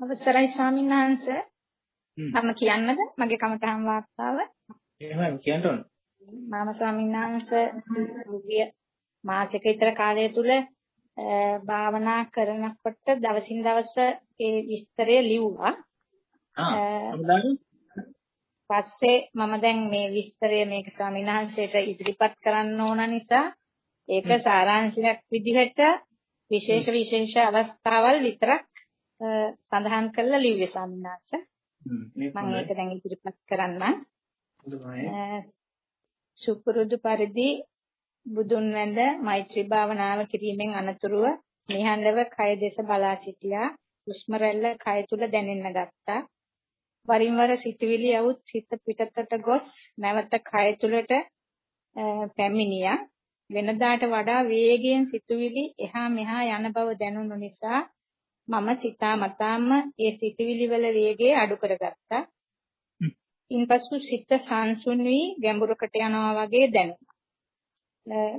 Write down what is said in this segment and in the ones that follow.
අවසරයි ස්වාමීන් වහන්සේ. මම කියන්නද මගේ කමටහන් වාර්තාව? එහෙමයි කියන්න ඕන. මම ස්වාමීන් වහන්සේ ගිය මාසෙක විතර කාලය තුල භාවනා කරනකොට දවසින් දවස ඒ විස්තරය ලිව්වා. ආ පස්සේ මම දැන් මේ විස්තරය මේක ස්වාමීන් වහන්සේට ඉදිරිපත් කරන්න ඕන නිසා ඒක සාරාංශයක් විදිහට විශේෂ විශේෂ අවස්ථාවල් විතරක් සඳහන් කරලා ලිව්වේ සම්මාස. මම ඒක දැන් ඉදිරිපත් කරන්න. සුපුරුදු පරිදි බුදුන් වැඳ මෛත්‍රී භාවනාව කිරීමෙන් අනතුරුව නිහඬව කය දෙස බලා සිටියා. හුස්ම රැල්ල කය තුල දැනෙන්න ගත්තා. වරින් වර සිතුවිලි આવුත් සිත පිටතට ගොස් නැවත කය තුලට පැමිණියා. වෙනදාට වඩා වේගයෙන් සිතුවිලි එහා මෙහා යන බව දැනුණු නිසා මම සිතා මතාම ඒ සිතවිලි වල වේගය අඩු කරගත්තා. ඉන්පසු සිත සංසුන් වී ගැඹුරකට යනවා වගේ දැනුණා.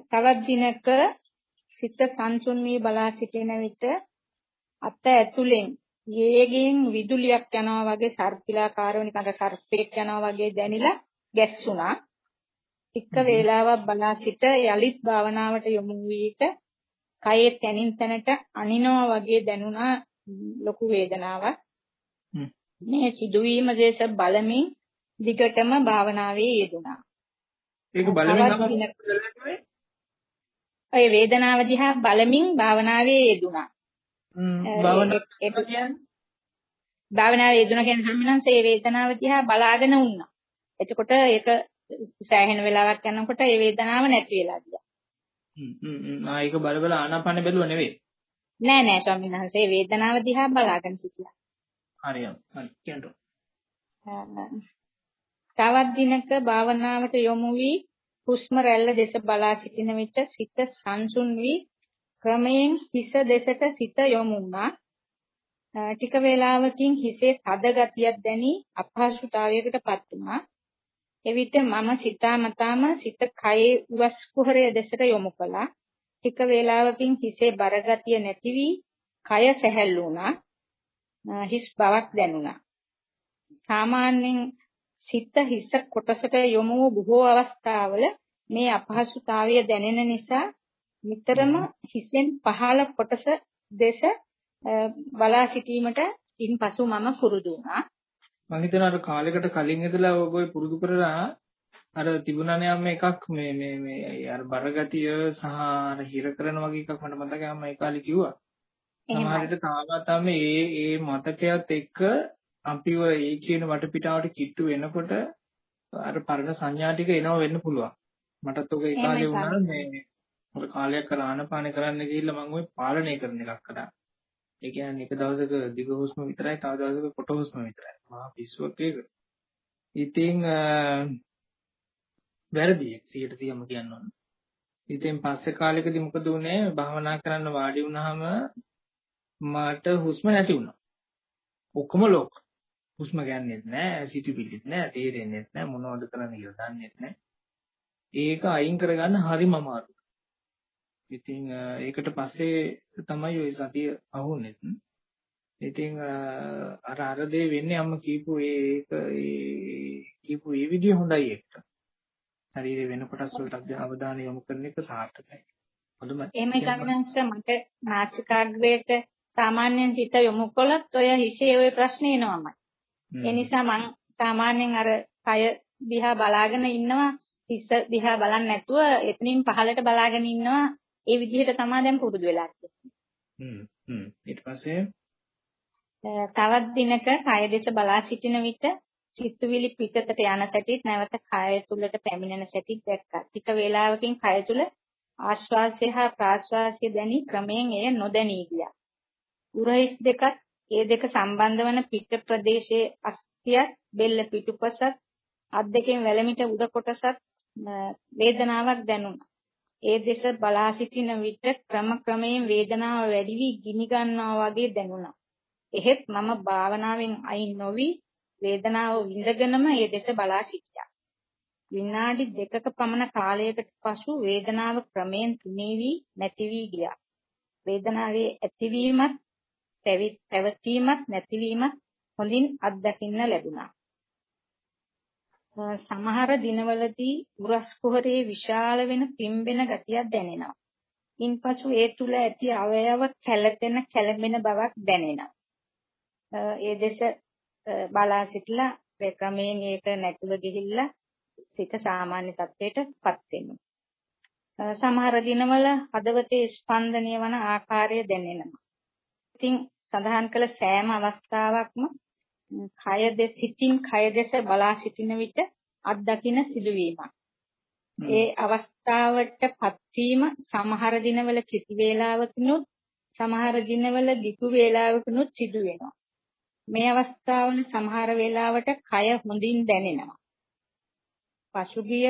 තවත් දිනක සිත සංසුන් වී බලා සිටින විට අත ඇතුලෙන් වේගයෙන් විදුලියක් යනවා වගේ සර්පිලාකාරව නිකන් සර්පෙක් යනවා වගේ දැනිලා ගැස්සුණා. ටික වේලාවක් බලා සිට යලිත් භාවනාවට යොමු වීට කයේ තනින් තනට අනිනවා වගේ දැනුණා ලොකු වේදනාවක්. මේ සිදුවීම දේශ බලමින් දිගටම භාවනාවේ යෙදුණා. ඒක බලමින් ඒ වේදනාව දිහා බලමින් භාවනාවේ යෙදුණා. භාවනාවේ යෙදුණා කියන්නේ සම්මනන්සේ ඒ වේදනාව දිහා බලාගෙන වුණා. එතකොට ඒක සෑහෙන වෙලාවක් යනකොට ඒ වේදනාව නැති වෙලා ගියා. ආ ඒක බල බල ආනාපානෙ බැලුවා නෙවෙයි. නෑ නෑ ස්වාමීන් වහන්සේ වේදනාව දිහා බලාගෙන සිටියා. හරියම්. හරි කියන්න. තවත් දිනක භාවනාවට යොමු වී හුස්ම රැල්ල දෙස බලා සිටින විට සිත සංසුන් වී ක්‍රමයෙන් හිස දෙසට සිත යොමු වුණා. ටික වේලාවකින් හිසේ තද ගතියක් දැනි අපහසුතාවයකටපත් වුණා. එවිට මම සිතාමතාම සිත කයේ උවස් කුහරය දෙසට යොමු කළා. ටික වේලාවකින් හිසේ බරගතිය නැති වී කය සැහැල්ලු වුණා. හිස් බවක් දැනුණා. සාමාන්‍යයෙන් සිත හිස කොටසට යොමු වූ බොහෝ අවස්ථාවල මේ අපහසුතාවය දැනෙන නිසා නිතරම හිසෙන් පහළ කොටස දෙස බලා සිටීමට ඉන්පසු මම පුරුදු වුණා. මම හිතනවා අර කාලයකට කලින් ඉඳලා ඔය පුරුදු කරලා අර තිබුණානේ අම්ම එකක් මේ මේ මේ අර බරගතිය සහ අර හිර කරන වගේ එකක් මට මතකයි අම්ම ඒ කාලේ කිව්වා. සමහර විට තාමත් මේ ඒ මතකයත් එක්ක අපිව ඒ කියන වටපිටාවට කිට්ටු වෙනකොට අර පරණ සංඥා ටික එනවා වෙන්න පුළුවන්. මටත් ඔක ඒ කාලේ වුණා මේ ඔය කාලයක් කරාන පාන කරන්න ගිහිල්ලා මම ওই පාලනය කරන එකක් කරා. ඒ කියන්නේ එක දවසක දිග හුස්ම විතරයි තව දවසක කොට හුස්ම විතරයි. මහා පිස්සුවක් ඒක. ඉතින් වැරදි 100%ම කියන්න ඕන. ඉතින් පස්සේ කාලෙකදී මොකද වුනේ භාවනා කරන්න වාඩි වුණාම මට හුස්ම නැති වුණා. ඔක්කොම ලොක්. හුස්ම ගන්නෙත් නැහැ, සිටිවිලිත් නැහැ, තේරෙන්නෙත් නැහැ, මොනවද කරන්න කියලා දන්නෙත් නැහැ. ඒක අයින් කරගන්න හරිම අමාරුයි. ඉතින් ඒකට පස්සේ තමයි ওই සතිය අහුනේ. ඉතින් අර අර දේ වෙන්නේ අම්ම කියපු ඒක ඒ කියපු ඒ විදිය හොඳයි එක්ක. ශරීරේ වෙන කොටස් වලට අවධානය යොමු කරන එක සාර්ථකයි. හොඳම. එහෙමයි සම්මන්ස මට නාසිකාග්‍රයට සාමාන්‍යයෙන් හිත යොමු කළොත් ඔය හිසේ ওই ප්‍රශ්නේ එනවාමයි. ඒ නිසා මම සාමාන්‍යයෙන් අර කය දිහා බලාගෙන ඉන්නවා හිස දිහා බලන්නේ නැතුව එතනින් පහළට බලාගෙන ඉන්නවා ඒ විදිහට තමයි දැන් පුරුදු වෙලා තියෙන්නේ. ඊට පස්සේ තවත් දිනක කය දෙස බලා සිටින විට සිතුවිලි පිටතට යන සැටිත් නැවත කය තුලට පැමිණෙන සැටිත් දැක්කා. ටික වේලාවකින් කය තුල ආශ්වාසය හා ප්‍රාශ්වාසය දැනි ක්‍රමයෙන් එය නොදැනී ගියා. උරහිස් දෙකත් ඒ දෙක සම්බන්ධ වන පිට ප්‍රදේශයේ අස්තියත් බෙල්ල පිටුපසත් අත් දෙකෙන් වැලමිට උඩ කොටසත් වේදනාවක් දැනුණා. ඒ දෙස බලා සිටින විට ක්‍රම ක්‍රමයෙන් වේදනාව වැඩි වී ගිනි ගන්නවා වගේ දැනුණා. එහෙත් මම භාවනාවෙන් අයින් නොවි වේදනාව විඳගෙනම ඒ දෙස බලා සිටියා. විනාඩි දෙකක පමණ කාලයකට පසු වේදනාව ක්‍රමයෙන් තුනී වී නැති වී ගියා. වේදනාවේ ඇතිවීමත් පැවතීමත් නැතිවීමත් හොඳින් අත්දකින්න ලැබුණා. සමහර දිනවලදී උරස් කුහරයේ විශාල වෙන පිම්බෙන ගතියක් දැනෙනවා. ඉන්පසු ඒ තුල ඇති අවයව කැළතෙන කැළඹෙන බවක් දැනෙනවා. ඒ දෙස බලා සිටලා ක්‍රමයෙන් ඒක නැතුව ගිහිල්ලා සිත සාමාන්‍ය තත්ත්වයටපත් වෙනවා. සමහර දිනවල හදවතේ ස්පන්දනය වන ආකාරය දැනෙනවා. ඉතින් සඳහන් කළ සෑම අවස්ථාවකම කය දෙස සිතින් කය දෙස බලා සිටින විට අත්දකින්න සිදුවීමක්. ඒ අවස්ථාවටපත් වීම සමහර දිනවල කිසි වේලාවකිනුත් සමහර දිනවල දීපු වේලාවකිනුත් සිදු වෙනවා. මේ අවස්ථාවල සමහර වෙලාවට කය හොඳින් දැනෙනවා. පසුගිය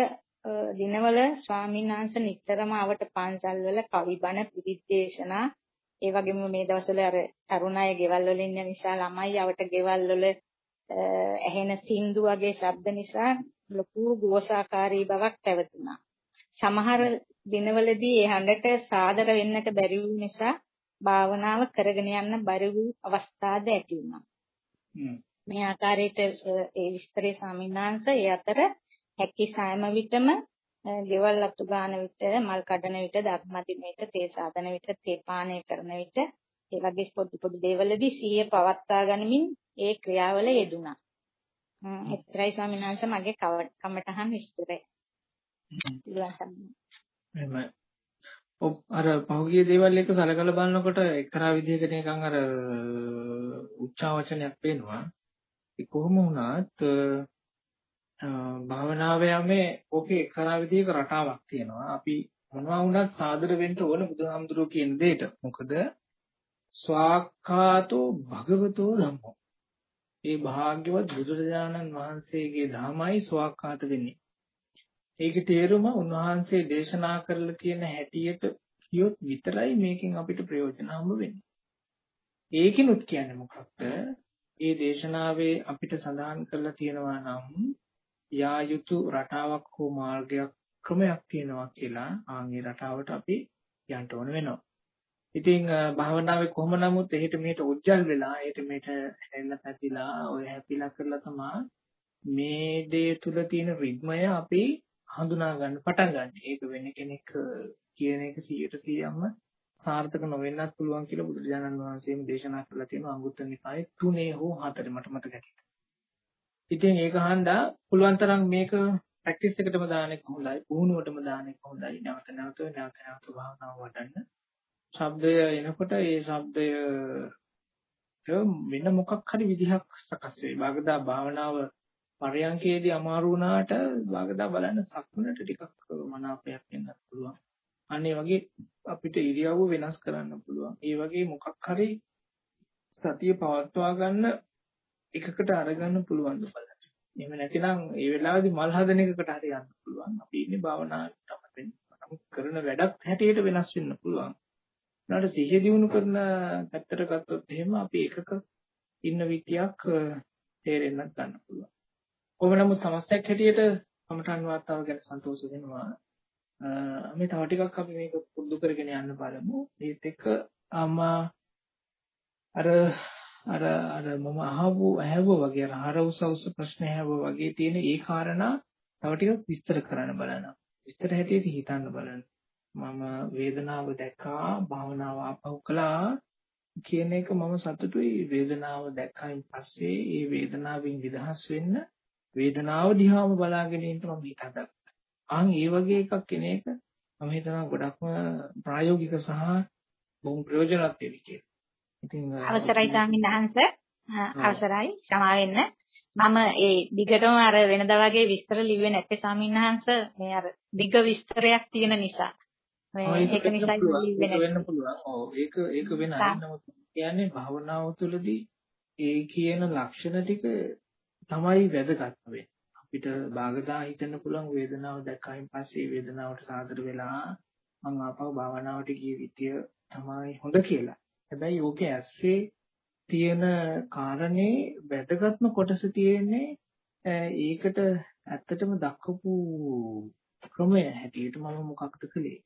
දිනවල ස්වාමීන් වහන්සේ නිතරම අවට පන්සල්වල කවිබණ පිරිත් දේශනා ඒ වගේම මේ දවස්වල අර තරුණ අය ගෙවල් වල ඉන්න නිසා ළමයි අවට ගෙවල් වල ඇහෙන සින්දු වගේ ශබ්ද නිසා ලොකු ගෝසාකාරී බවක් පැවතුණා. සමහර දිනවලදී ඒ හඬට සාදර වෙන්නට බැරි වූ නිසා භාවනාව කරගෙන යන්න බැරි වූ අවස්ථාද ඇති වුණා. මේ ආකාරයට ඒ විස්තරේ ස්වාමීන් වහන්සේ ඒ අතර හැකි සෑම විටම ගෙවල් අතු ගන්න විට මල් කඩන විට ධර්මදින විට තේ සාදන විට තේ පානය කරන විට ඒ වගේ පොඩි පොඩි දේවල්වලදී සිහිය පවත්වා ගනිමින් ඒ ක්‍රියාවල යෙදුණා. එතරයි ස්වාමීන් වහන්සේ මගේ කමටහන් විස්තරය. එහෙමයි. ඔව් අර පහුගිය දේවල් එක සලකලා බලනකොට එක්තරා විදිහකට නිකන් අර උච්චාවචනයක් පේනවා. ඒ කොහොම වුණත් භාවනාව යමේ ඕකේ එක්තරා විදිහක රටාවක් තියෙනවා. අපි මොනවා වුණත් සාදර වෙන්න ඕන බුදුහාමුදුරුවෝ කියන දෙයට. මොකද ස්වාක්ඛාතෝ භගවතෝ ධම්මෝ. ඒ භාග්‍යවත් බුදුරජාණන් වහන්සේගේ ධර්මයි ස්වාක්ඛාත වෙන්නේ. ඒකේ තේරුම උන්වහන්සේ දේශනා කරලා තියෙන හැටියට කියොත් විතරයි මේකෙන් අපිට ප්‍රයෝජන හම්බ වෙන්නේ. ඒකිනුත් කියන්නේ මොකක්ද? ඒ දේශනාවේ අපිට සඳහන් කරලා තියෙනවා නම් යා යුතු රටාවක් හෝ මාර්ගයක් ක්‍රමයක් තියෙනවා කියලා ආන්ගේ රටාවට අපි යන්න ඕන වෙනවා. ඉතින් භාවනාවේ කොහොම නමුත් එහෙට මෙහෙට උජ්ජල් වෙලා එහෙට මෙහෙට හැරෙන්න පැතිලා ඔය හැපිලා කරලා තමයි මේ දේ තුල තියෙන රිද්මය අපි හඳුනා ගන්න පටන් ගන්න. ඒක වෙන කෙනෙක් කියන එක 100%ක්ම සාර්ථක නොවෙන්නත් පුළුවන් කියලා බුදුරජාණන් වහන්සේම දේශනා කරලා තියෙනවා අංගුත්තර නිකායේ තුනේ හෝ හතරේ මට මතක නැහැ. ඉතින් ඒක හන්දා පුළුවන් තරම් මේක ප්‍රැක්ටිස් එකටම දාන එක හොඳයි. පුහුණුවටම දාන එක හොඳයි. නැවත නැවත නැවත නැවත භාවනාව වඩන්න. ශබ්දය එනකොට ඒ ශබ්දය වෙන මොකක් හරි විදිහක් සකස් වෙයි. බාගදා භාවනාව පරයන්කේදී අමාරු වුණාට වාගදා බලන්න සක්මනට ටිකක් මනාපයක් වෙන්නත් පුළුවන්. අනේ වගේ අපිට ඉරියව්ව වෙනස් කරන්න පුළුවන්. ඒ වගේ මොකක් හරි සතිය පවත්වා ගන්න එකකට අරගන්න පුළුවන් බලන්න. එහෙම නැතිනම් ඒ වෙලාවේදී මල් හදන එකකට හරි යන්න පුළුවන්. අපි ඉන්නේ භාවනාවට තමයි. නමුත් කරන වැඩක් හැටියට වෙනස් වෙන්න පුළුවන්. ඊළඟට සිහිය දිනු කරන පැත්තට ගත්තොත් එහෙම අපි එකක ඉන්න විදියක් තේරෙන්නත් ගන්න පුළුවන්. කොහොම නමුත් සමස්තයක් හැටියට කමඨාන් වාතාව ගැන සන්තෝෂ වෙනවා. මේ තව ටිකක් අපි මේක පුරුදු කරගෙන යන්න බලමු. ඒත් එක්ක අම්මා අර අර අර මම අහවෝ ඇහුවා වගේ අර හර උස උස ප්‍රශ්න ඇහුවා වගේ තියෙන ඒ කාරණා තව ටිකක් විස්තර කරන්න බලනවා. විස්තර හැටියට හිතන්න බලන්න. මම වේදනාව දැක්කා භාවනාව ආපහු කළා කියන එක මම සතුටුයි වේදනාව දැක්කයින් පස්සේ ඒ වේදනාවෙන් නිදහස් වෙන්න වේදනාව දිහාම බලාගෙන ඉන්න මම හිත හදා. ආන් ඒ වගේ එකක් කෙන එක මම හිතනවා ගොඩක්ම ප්‍රායෝගික සහ බොහොම ප්‍රයෝජනවත් වෙවි කියලා. ඉතින් අවසරයි ස්වාමීන් වහන්සේ අවසරයි සමා වෙන්න. මම ඒ දිගටම අර වෙනදා වගේ විස්තර ලිව්වේ නැත්තේ ස්වාමීන් වහන්සේ මේ අර දිග විස්තරයක් තියෙන නිසා. ඒක නිසා ලිව්වේ වෙන්න පුළුවන්. ඔව් ඒක ඒක වෙනයි. නමුත් කියන්නේ භවනාව තුළදී ඒ කියන ලක්ෂණ ටික තමයි වැදගත් වෙන්නේ. අපිට බාගදා හිතන්න පුළුවන් වේදනාව දැක්කයින් පස්සේ වේදනාවට සාදර වෙලා මම ආපහු භාවනාවට ගිය විදිය තමයි හොඳ කියලා. හැබැයි ඕකේ ඇස්සේ තියෙන කාරණේ වැදගත්ම කොටස තියෙන්නේ ඒකට ඇත්තටම දක්වපු ක්‍රමය හැටියට මම මොකක්ද කළේ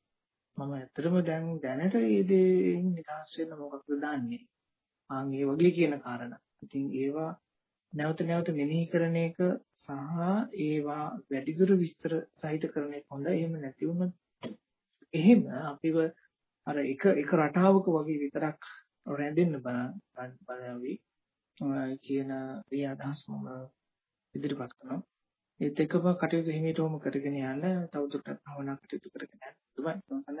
මම ඇත්තටම දැන් දැනට මේ දේ නිදහස් වෙන්න මොකක්ද දාන්නේ ආන් ඒ වගේ කියන කාරණා. ඉතින් ඒවා නැවත නැවත මෙනෙහි කරන එක සහ ඒවා වැඩිදුර විස්තර සහිත කරන එක හොඳයි. එහෙම නැති වුණොත් එහෙම අපිව අර එක එක රටාවක වගේ විතරක් රැඳෙන්න බලවි කියන ඒ අදහස් මම ඉදිරිපත් කරනවා. ඒත් එක්කම කටයුතු හිමීටම කරගෙන යන්න තවදුරටත් භවනා කටයුතු කරගෙන යන්න. දුමයි තෝසන.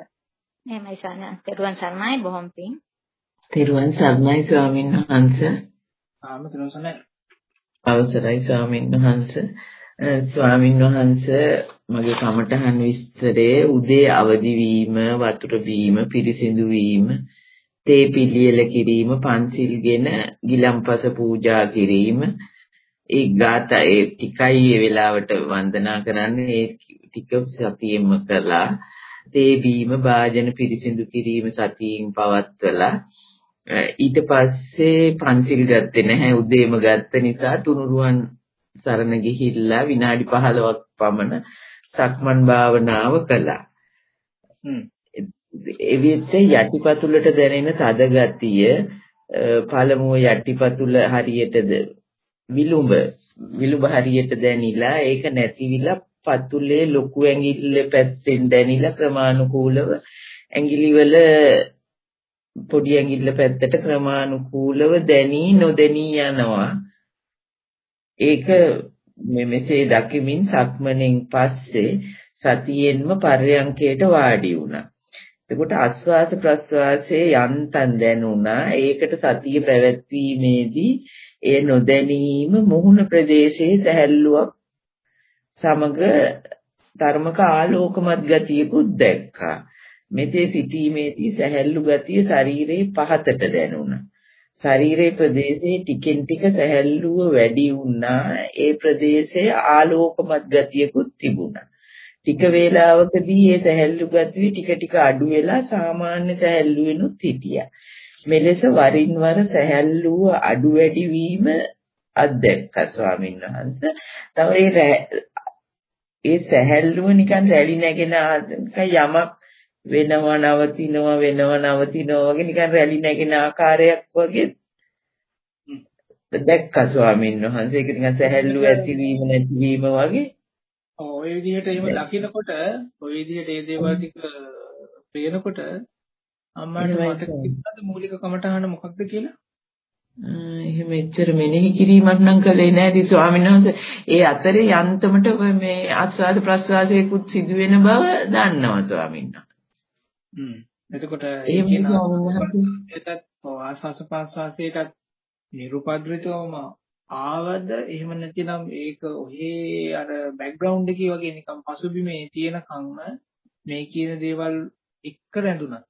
එහෙමයි සන්න. තෙරුවන් සරණයි බොහොම පිං. තෙරුවන් සරණයි ස්වාමීන් වහන්සේ. ආම තෙරුවන් අවසරයි ස්වාමීන් වහන්සේ. ස්වාමීන් වහන්සේ මගේ කමඨහන් විස්තරයේ උදේ අවදි වීම, වතුර බීම, පිරිසිදු වීම, තේ පිළියෙල කිරීම, පන්සිල්ගෙන ගිලම්පස පූජා කිරීම, ඒ ගාත ඒ ටිකයි ඒ වෙලාවට වන්දනා කරන්නේ. ඒ ටික සතියෙම කළා. තේ බීම, වාජන පිරිසිදු කිරීම සතියෙන් පවත්වලා ඊට පස්සේ පන්සිල් ගත්තේ නැහැ. උදේම ගත්ත නිසා තුනුරුවන් සරණ ගිහිල්ලා විනාඩි 15ක් පමණ සක්මන් භාවනාව කළා. එවිට යටිපතුලට දැනෙන තද ගතිය පළමුව යටිපතුල හරියටද විලුඹ විලුඹ හරියට දැනිලා ඒක නැතිවිලා පතුලේ ලොකු ඇඟිල්ල පැත්තෙන් දැනිලා ක්‍රමානුකූලව ඇඟිලිවල පොඩි ඇඟිල්ල පැත්තට ක්‍රමානුකූලව දැනී නොදැනී යනවා ඒක මෙසේ දකිමින් සක්මණෙන් පස්සේ සතියෙන්ම පර්යංකයට වාඩි වුණා. එතකොට ආස්වාස ප්‍රස්වාසයේ යන්තම් දැනුණා. ඒකට සතිය පැවැත්වීමේදී ඒ නොදැනීම මුහුණ ප්‍රදේශයේ සැහැල්ලුවක් සමග ධර්මක ආලෝකමත් ගතියකුත් දැක්කා. මෙතේ සිටීමේදී සැහැල්ලු ගතිය ශරීරයේ පහතට දැනුණා. ශරීරයේ ප්‍රදේශයේ ටිකෙන් ටික සැහැල්ලුව වැඩි වුණා. ඒ ප්‍රදේශයේ ආලෝකමත් ගතියකුත් තිබුණා. ටික වේලාවකදී ඒ සැහැල්ලු ගතිය ටික ටික අඩු වෙලා සාමාන්‍ය සැහැල්ලු වෙනුත් හිටියා. මෙලෙස වරින් වර සැහැල්ලුව අඩු වැඩි වීම අත්දැක්කා ස්වාමීන් වහන්සේ. තව ඒ ඒ සැහැල්ලුව නිකන් රැලි නැගෙන යමක් වෙනවා නවතිනවා වෙනවා නවතිනවා වගේ නිකන් රැලි නැගෙන ආකාරයක් වගේ දැක්කා ස්වාමීන් වහන්සේ ඒක නිකන් සැහැල්ලු ඇතිවීම නැතිවීම වගේ ඔය විදිහට එහෙම දකිනකොට ඔය විදිහට මේ දේවල් ටික පේනකොට අම්මාට මතක තිබුණාද මූලික කමටහන මොකක්ද කියලා? එහෙම එච්චර මෙනෙහි කිරීමක් නම් කළේ නැහැ ස්වාමීන් වහන්සේ. ඒ අතරේ යන්තමට මේ ආස්වාද ප්‍රස්වාදයකුත් සිදු වෙන බව දන්නවා ස්වාමීන් වහන්සේ. හ්ම්. එතකොට ඒ කියන ආස්වාස ප්‍රස්වාදයටත් නිරුපද්‍රිතවම ආවද එහෙම නැතිනම් ඒක ඔහේ අර බෑග්ග්‍රවුන්ඩ් එකේ වගේ නිකන් පසුබිමේ තියෙනකම්ම මේ කියන දේවල් එක්ක රැඳුණා.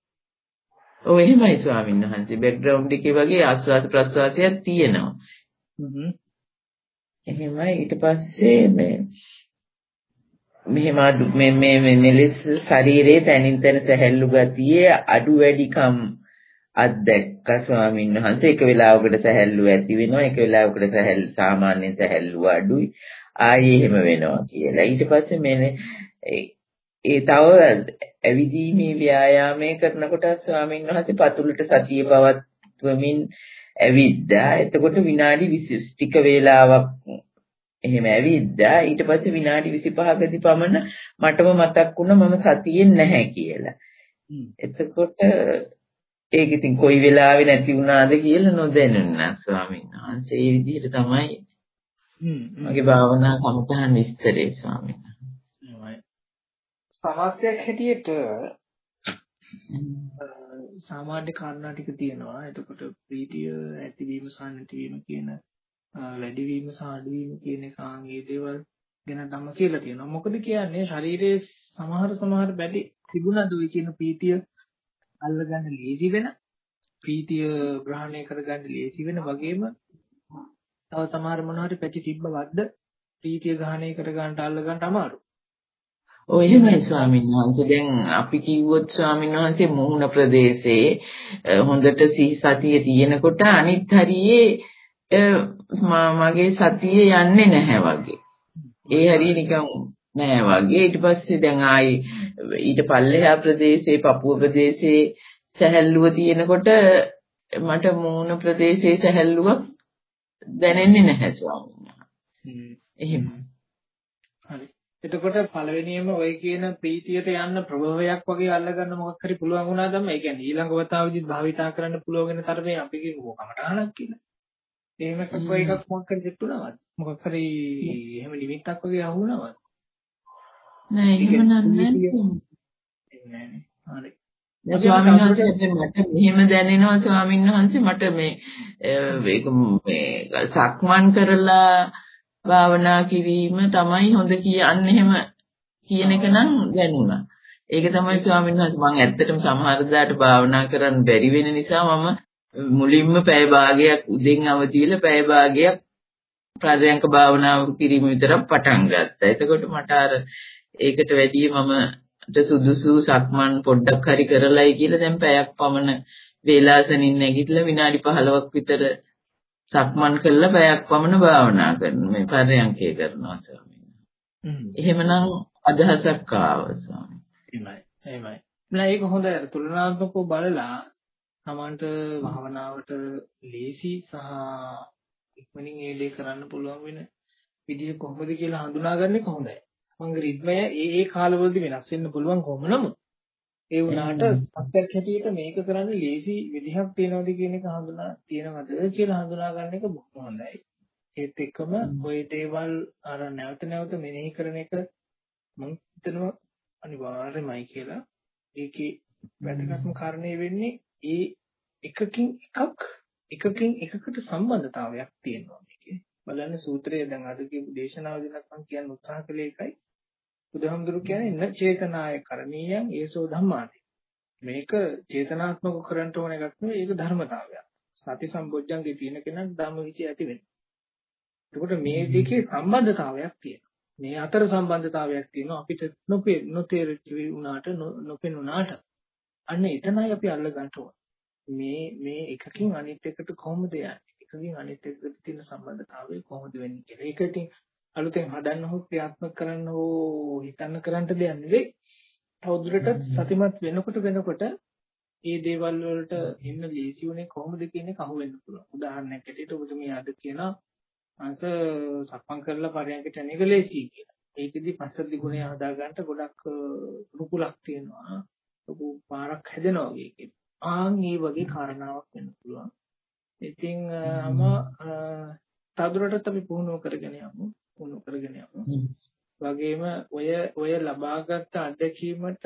ඔව් එහෙමයි ස්වාමීන් වහන්සේ බෑග්ග්‍රවුන්ඩ් එකේ වගේ ආස්වාද ප්‍රස්වාසයක් තියෙනවා. හ්ම්. එහෙමයි ඊට පස්සේ මේ මෙහෙම අඩු මේ මේ මෙලෙස ශරීරයේ තනින් තන සැහැල්ලු ගතියේ අඩු වැඩිකම් අත්දැක්ක ස්වාමීන් වහන්සේ. එක වෙලාවකට සැහැල්ලු ඇති වෙනවා එක වෙලාවකට සැහැල් සාමාන්‍ය සැහැල්ලු අඩුයි. ආයේ එහෙම වෙනවා කියලා. ඊට පස්සේ මෙන්න ඒ තව ඇවිදීමේ ව්‍යායාමයේ කරනකොට ස්වාමීන් වහන්සේ පතුලට සතිය පවත්වමින් ඇවිද්දා. එතකොට විනාඩි 20 ටික වේලාවක් එහෙම ඇවිද්දා ඊට පස්සේ විනාඩි 25කදී පමණ මටම මතක් වුණා මම සතියෙන් නැහැ කියලා. එතකොට ඒක ඉතින් කොයි වෙලාවෙ නැති වුණාද කියලා නොදැනුණා ස්වාමීන් වහන්සේ. ඒ විදිහට තමයි මගේ භාවනා කමතහන් විස්තරේ ස්වාමීන් වහන්සේ. සමස්තයක් හැටියට සාමාන්‍ය කාරණා ටික තියෙනවා. එතකොට ප්‍රීතිය ඇතිවීම සහ නැතිවීම කියන වැඩිවීම සහ අඩුවීම කියන එක ආන්ගේ දේවල් ගැන තම කියලා තියෙනවා. මොකද කියන්නේ ශරීරයේ සමහර සමහර බැටි තිබුණාද ඔය කියන ප්‍රීතිය අල්ලගන්න ලේසි වෙන ප්‍රීතිය ග්‍රහණය කරගන්න ලේසි වෙන වගේම තව සමහර මොනවාරි පැති තිබ්බ වද්ද ප්‍රීතිය ග්‍රහණය කරගන්න අල්ලගන්න අමාරු. ඔය එහෙමයි ස්වාමීන් වහන්සේ දැන් අපි කිව්වොත් ස්වාමීන් වහන්සේ මුහුණ ප්‍රදේශයේ හොඳට සිහි සතිය තියෙනකොට අනිත් හරියේ මගේ සතිය යන්නේ නැහැ වගේ. ඒ හරිය නිකන් නෑ වගේ ඊට පස්සේ දැන් ආයි ඊට පල්ලෙහා ප්‍රදේශයේ පපුව ප්‍රදේශයේ සැහැල්ලුව තියෙනකොට මට මූණ ප්‍රදේශයේ සැහැල්ලුවක් දැනෙන්නේ නැහැ ස්වාමීන් වහන්සේ. එහෙම. හරි. එතකොට පළවෙනියම ඔය කියන ප්‍රීතියට යන්න ප්‍රභවයක් වගේ අල්ලගන්න මොකක් හරි පුළුවන් වුණාද මේ කියන්නේ ඊළඟ වතාවෙදිත් භාවිතා කරන්න පුළුවන් වෙන තරමේ අපි කියමු කමටහනක් කියලා. එහෙම වගේ එකක් මොකක් හරි සෙට් වුණාද? මොකක් හරි එහෙම නිමිත්තක් වගේ අහුණාද? නෑ එහෙම නෑ. හරි. ස්වාමීන් වහන්සේ මට මෙහෙම දැනෙනවා ස්වාමීන් වහන්සේ මට මේ ඒක මේ සක්මන් කරලා භාවනා කිරීම තමයි හොඳ කියන්නේ එහෙම කියන එක නම් දැනුණා. ඒක තමයි ස්වාමීන් වහන්සේ මම ඇත්තටම සමහර දාට භාවනා කරන්න බැරි වෙන නිසා මම මුලින්ම පැය භාගයක් උදෙන් අවදිලා පැය භාගයක් ප්‍රාදයන්ක භාවනාව කිරීම විතරක් පටන් ගත්තා. එතකොට මට අර ඒකට වැඩිය මම සුදුසු සක්මන් පොඩ්ඩක් හරි කරලයි කියලා දැන් පැයක් පමණ වේලාසනින් නැගිටලා විනාඩි 15ක් විතර සක්මන් කරලා පැයක් පමණ භාවනා කරනවා මේ පරයන්කේ කරනවා ස්වාමීන්. එහෙමනම් අදහසක් ආවා ස්වාමීන්. එහෙමයි. එහෙමයි. නෑ ඒක හොඳ තුලනාත්මකව බලලා තමන්ට භාවනාවට ලේසි සහ ඉක්මනින් ඒ දේ කරන්න පුළුවන් වෙන විදිහ කොහොමද කියලා හඳුනාගන්නේ කොහොමදයි මගේ රිද්මය ඒ ඒ කාලවලදී වෙනස් වෙන්න පුළුවන් කොහොම නමුත් ඒ වුණාට සත්‍යයක් හැටියට මේක කරන්න ලේසි විදිහක් තියනවාද කියන එක හඳුනා තියනවද කියලා හඳුනා ගන්න එක බොහොම හොඳයි. ඒත් එක්කම ওই දේවල් අර නැවත නැවත මෙනෙහි කරන එක මම හිතනවා අනිවාර්යමයි කියලා. ඒකේ වැදගත්ම කාරණේ වෙන්නේ ඒ එකකින් එකක් එකකින් එකකට සම්බන්ධතාවයක් තියෙනවා මේකේ. බලන්න සූත්‍රය දැන් අද කියපු දේශනාවදී නම් කියන්න උත්සාහ කළේ එකයි බුදුහාමුදුරු කියන්නේ න චේතනාය කරණීයං ඒසෝ ධම්මාති. මේක චේතනාත්මක කරන්න ඕන එකක් නෙවෙයි ඒක ධර්මතාවයක්. සති සම්බොජ්ජංගේ තියෙන කෙනාට ධම්මවිචය ඇති වෙනවා. එතකොට මේ දෙකේ සම්බන්ධතාවයක් තියෙනවා. මේ අතර සම්බන්ධතාවයක් තියෙනවා අපිට නොපේ නොතේරෙච්චි වුණාට නොපෙනුණාට. අන්න එතනයි අපි අල්ල ගන්න ඕන. මේ මේ එකකින් අනිත් එකට කොහොමද යන්නේ? එකකින් අනිත් එකට තියෙන සම්බන්ධතාවය කොහොමද වෙන්නේ කියලා. ඒක ඉතින් අලුතෙන් හදන්න හෝ ක්‍රියාත්මක කරන්න හෝ හිතන්න කරන්න දෙයක් නෙවෙයි. තවදුරටත් සතිමත් වෙනකොට වෙනකොට ඒ දේවල් වලට එන්න ලීසි උනේ කොහොමද කියන එක අහු වෙන්න පුළුවන්. උදාහරණයක් ඇටියට ඔබතුමිය අද කියන අංශ සක්මන් කරලා පරයන්කට අනේක ලේසි කියලා. ඒකෙදි පස්සද්ධි ගුණය හදා ගන්නට ගොඩක් රුකුලක් තියෙනවා. ලොකු පාරක් හැදෙනවා වගේ. ආන් ඒ වගේ කාරණාවක් වෙන්න පුළුවන්. ඉතින් අම තවදුරටත් අපි පුහුණුව කරගෙන යමු. පුහුණු කරගෙන යමු. වගේම ඔය ඔය ලබාගත් අත්දැකීමට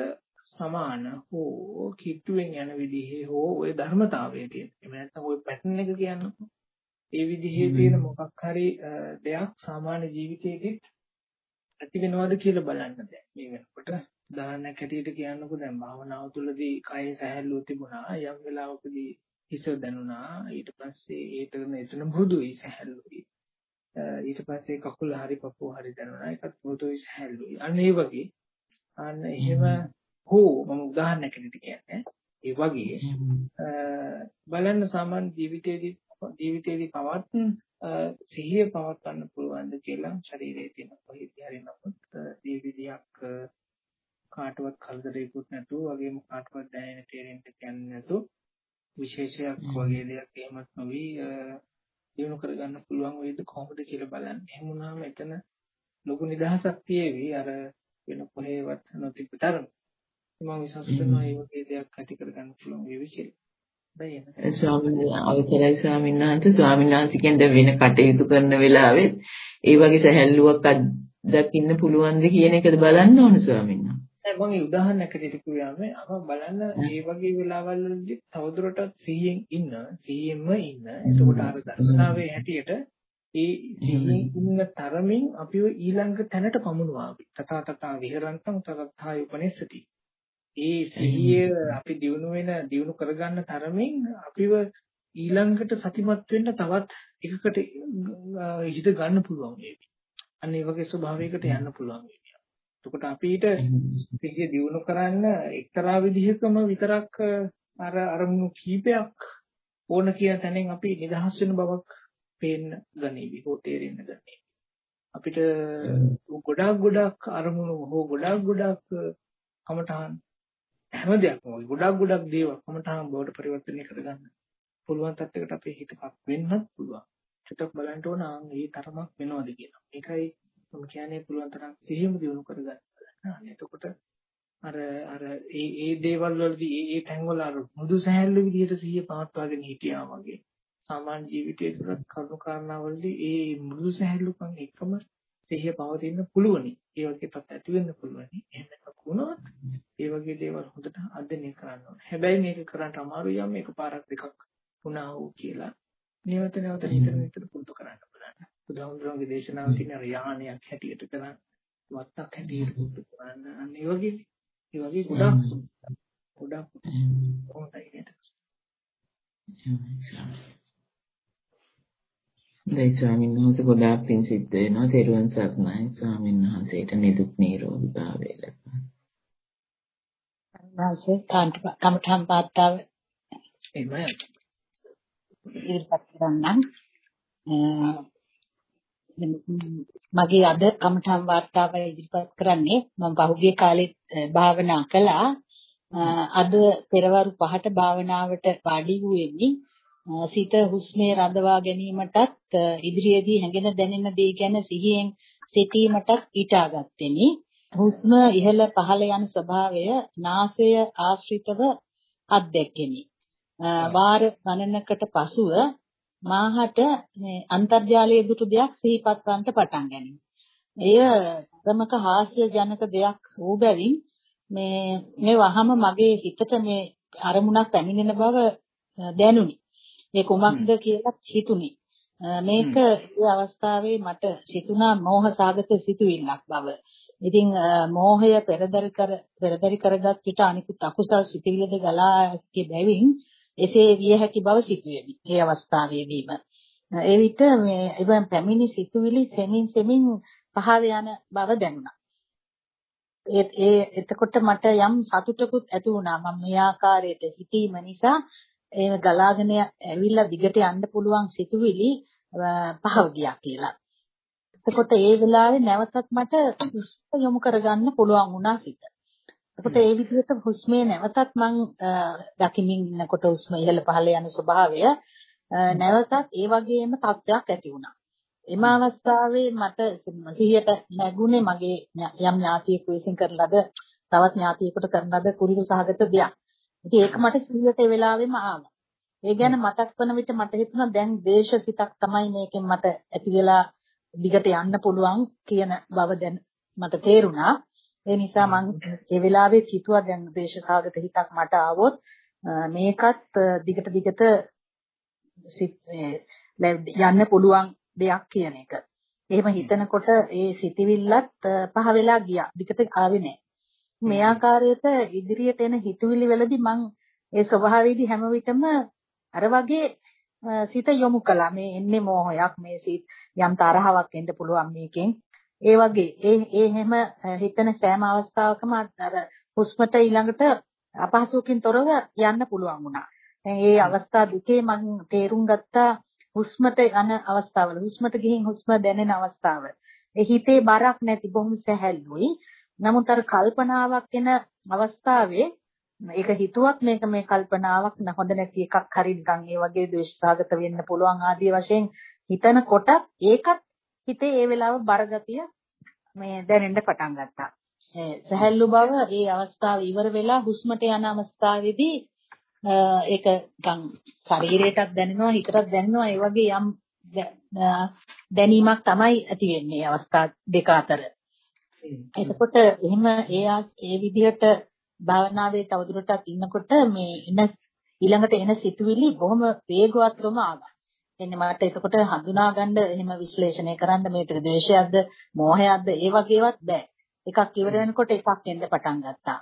සමාන හෝ කිට්ටුවෙන් යන විදිහේ හෝ ඔය ධර්මතාවය තියෙන. එහෙම නැත්නම් ඔය පැටර්න් එක කියන්නකෝ. ඒ විදිහේ තියෙන මොකක් හරි දෙයක් සාමාන්‍ය ජීවිතයේදී ඇති වෙනවද කියලා බලන්න දැන් මේ වෙනකොට උදාහරණයක් හැටියට කියන්නකො දැන් භාවනාව තුළදී කය සැහැල්ලුව තිබුණා යම් වෙලාවකදී හිස දැනුණා. ඊට පස්සේ ඒතරම එතන මෘදුයි සැහැල්ලුයි ඊට පස්සේ කකුල හරි පපුව හරි දැනුණා. ඒකත් පොදුයි සහැල්ලුයි අන්න ඒ වගේ. අන්න එහෙම හෝ මම උදාහරණයක් විදිහට කියන්නේ. ඒ වගේ. බලන්න සාමාන්‍ය ජීවිතයේදී ජීවිතයේදී පවත් සිහිය පවත්වන්න පුළුවන්ද කියලා ශරීරයේ තියෙන කොහේදී හරි නමුත් ඒ විදිහක් කාටවත් කල්දරේකුත් නැතුව වගේම කාටවත් දැනෙන තේරෙන්න කියන්නේ නැතුව විශේෂයක් වගේ දෙයක් එහෙමත් නොවි දිනු කරගන්න පුළුවන් වේද කොහොමද කියලා බලන්න. එහෙම වුණාම එතන ලොකු නිදහසක් තියේවි අර වෙන කොහේවත් නොතිබ්බ තරම. මම විශ්වාස කරනවා මේ වගේ දෙයක් ඇති කරගන්න පුළුවන් වේවි කියලා. ස්වාමීන් අවසරයි ස්වාමීන් වහන්සේ ස්වාමීන් වහන්සේ කියන්නේ වෙන කටයුතු කරන වෙලාවෙත් ඒ වගේ සැහැල්ලුවක් අත්දකින්න පුළුවන්ද කියන එකද බලන්න ඕන ස්වාමීන් වහන්සේ. මම උදාහරණයක් ඇටියට කිව්වම අප බලන්න මේ වගේ වෙලාවල් වලදී තවදුරටත් 100න් ඉන්න 100න්ම ඉන්න එතකොට අර දර්ශනාවේ හැටියට ඒ 100න් ඉන්න තරමින් අපිව ඊළඟ තැනට පමුණුවා තථා තථා විහරන්තං තථාය උපනිස්සති ඒ සිහිය අපි දිනු වෙන දිනු කරගන්න තරමින් අපිව ඊළඟට සතිමත් වෙන්න තවත් එකකට හිත ගන්න පුළුවන් වේවි. අන්න ඒ වගේ ස්වභාවයකට යන්න පුළුවන් වේවි. එතකොට අපිට සිහිය දියුණු කරන්න එක්තරා විදිහකම විතරක් අර අරමුණු කීපයක් ඕන කියන තැනින් අපි නිදහස් වෙන බවක් පේන්න ගනීවි හෝ තේරෙන්න ගනීවි. අපිට ගොඩාක් ගොඩාක් අරමුණු හෝ ගොඩාක් ගොඩාක් කමටහන් හැම දෙයක්ම ගොඩාක් ගොඩාක් දේවල් කමටහන් බවට පරිවර්තනය කරගන්න පුළුවන් තත්යකට අපේ හිතපත් වෙන්නත් පුළුවන්. චුට්ටක් බලන්න ඕන ආන් ඒ තරමක් වෙනවද කියලා. ඒකයි මම කියන්නේ පුළුවන් තරම් සිහියම දිනු කරගන්න. එතකොට අර අර ඒ ඒ දේවල් වලදී ඒ ඒ තැන්වල අර මුදු සහැල්ලු විදිහට සිහිය පවත්වාගෙන හිටියා වගේ සාමාන්‍ය ජීවිතයේ තුල කරුණු කාරණාවලදී ඒ මුදු සහැල්ලුකම් එකම සිහිය පවතින්න පුළුවනි. ඒ වගේ තත් ඇති වෙන්න පුළුවනි. එහෙම එකක් වුණොත් ඒ වගේ දේවල් හොඳට අධ්‍යයනය කරන්න ඕනේ. හැබැයි මේක කරන්න අමාරුයි යම් එකපාරක් දෙකක් වුණා වූ කියලා නැවත නැවත නිතර නිතර පුරුදු කරන්න බලන්න. බුදුහාමුදුරන්ගේ දේශනාව තියෙන යානයක් හැටියට කරන් වත්තක් හැටියට පුරුදු කරන්න. අන්න ඒ වගේ ඒ වගේ ගොඩක් ගොඩක් හොඳයි නේද? දැන් ස්වාමීන් වහන්සේ ගොඩාක් පින් සිද්ධ වෙනවා. තෙරුවන් සරණයි ස්වාමීන් වහන්සේට නිදුක් නිරෝගී භාවය ලැබෙනවා. වාසේ කාන්ත කමඨම් පාත්තාව එහෙමයි. ඉදිරිපත් කරන්නම්. මගේ අද කමඨම් වාර්තාව ඉදිරිපත් කරන්නේ මම පහුගිය කාලේ භාවනා කළා. අද පෙරවරු 5ට භාවනාවට වාඩි වූෙමි. සිත හුස්මේ රඳවා ගැනීමටත් ඉදිරියේදී හැඟෙන දැනෙන දේ ගැන සිහියෙන් සිටීමටත් ඊටාගත්තෙමි. හුස්ම ඉහළ පහළ යන ස්වභාවය නාසය ආශ්‍රිතව අත්දැකෙමි. වාර ගණනකට පසුව මාහට මේ අන්තර්ජාලයේ දුටු දෙයක් සිහිපත් වන්නට පටන් ගනිමි. එය ප්‍රමක හාස්‍ය ජනක දෙයක් වූ බැවින් මේ මේ වහම මගේ හිතට මේ අරමුණක් පැමිණෙන බව දැනුනි. මේ කුමක්ද කියලා හිතුනි. මේක ඒ අවස්ථාවේ මට සිතුණා මෝහ සාගත සිතුවිල්ලක් බව. ඉතින් මෝහය පෙරදරි කර පෙරදරි කරගත් විට අනිකුත් අකුසල් සිතිවිලිද ගලා බැවින් එසේ විය හැකි බව සිතුවෙමි. ඒ අවස්ථාවේදීම. ඒ විට මේ ඉබන් පැමිණි සිතුවිලි සෙමින් සෙමින් පහව යන බව දැනුණා. ඒ ඒ එතකොට මට යම් සතුටකුත් ඇති වුණා. මම මේ ආකාරයට හිතීම නිසා ඒ ගලාගෙන ඇවිල්ලා දිගට යන්න පුළුවන් සිතුවිලි පහව ගියා කියලා. එතකොට ඒ වෙලාවේ නැවතත් මට හුස්ම යොමු කරගන්න පුළුවන් වුණා සිත. එතකොට ඒ විදිහට හුස්මේ නැවතත් මං දකිමින් ඉන්නකොට හුස්ම ඉහළ පහළ යන ස්වභාවය නැවතත් ඒ වගේම තත්ත්වයක් ඇති වුණා. එම අවස්ථාවේ මට සිහියට නැගුණේ මගේ යම් ඥාතියෙකු විසින් කරන ලද තවත් ඥාතියෙකුට කරන ලද කුරුළු සහගත දෙයක්. ඉතින් ඒක මට සිහියට ඒ වෙලාවෙම ආවා. ඒ ගැන මතක් වන විට මට හිතුණා දැන් දේශසිතක් තමයි මේකෙන් මට ඇති වෙලා දිගට යන්න පුළුවන් කියන බව දැන් මට තේරුණා. ඒ නිසා මම ඒ වෙලාවේ හිතුවා දැන් දේශසාගත හිතක් මට ආවොත් මේකත් දිගට දිගට යන්න පුළුවන් දෙයක් කියන එක. එහෙම හිතනකොට ඒ සිතිවිල්ලත් පහ වෙලා ගියා. දිගට ආවේ නැහැ. මේ ආකාරයට ඉදිරියට එන හිතුවිලි වලදී මම ඒ ස්වභාවයේදී හැම විටම අර වගේ සිත යොමු කළා. මේ එන්නේ මෝහයක් මේ සිත් යම් තරහවක් එන්න පුළුවන් මේකෙන්. ඒ වගේ ඒ ඒ හැම හිතන සෑම අවස්ථාවකම අර හුස්මට ඊළඟට අපහසුකින් තොරව යන්න පුළුවන් වුණා. දැන් මේ අවස්ථා දෙකේ මම තේරුම් ගත්තා හුස්මට යන අවස්ථාවල හුස්මට ගිහින් හුස්ම දැනෙන අවස්ථාව. ඒ හිතේ බරක් නැති බොහොම සැහැල්ලුයි. නමුත් අර කල්පනාවක් එන අවස්ථාවේ ඒක හිතුවත් මේක මේ කල්පනාවක් හොඳ නැති එකක් හරි නිකන් ඒ වගේ ද්වේෂාගත වෙන්න පුළුවන් ආදී වශයෙන් හිතනකොට ඒකත් හිතේ ඒ වෙලාව බරගතිය මේ දැනෙන්න පටන් ගත්තා. සැහැල්ලු බව ඒ අවස්ථාව ඉවර වෙලා හුස්මට යන අවස්ථාවේදී ඒක නිකන් ශරීරයටත් දැනෙනවා හිතටත් දැනෙනවා ඒ වගේ යම් දැනීමක් තමයි ඇති වෙන්නේ අවස්ථා දෙක අතර. එතකොට එහෙම ඒ ඒ විදිහට භාවනාවේ තවදුරටත් ඉන්නකොට මේ එන ඊළඟට එන සිතුවිලි බොහොම වේගවත්වම ආවා. එන්නේ මට එතකොට හඳුනා ගන්න එහෙම විශ්ලේෂණය කරන්න මේ ද්වේෂයක්ද මෝහයක්ද ඒ වගේවත් බෑ. එකක් ඉවර වෙනකොට එකක් එන්න පටන් ගත්තා.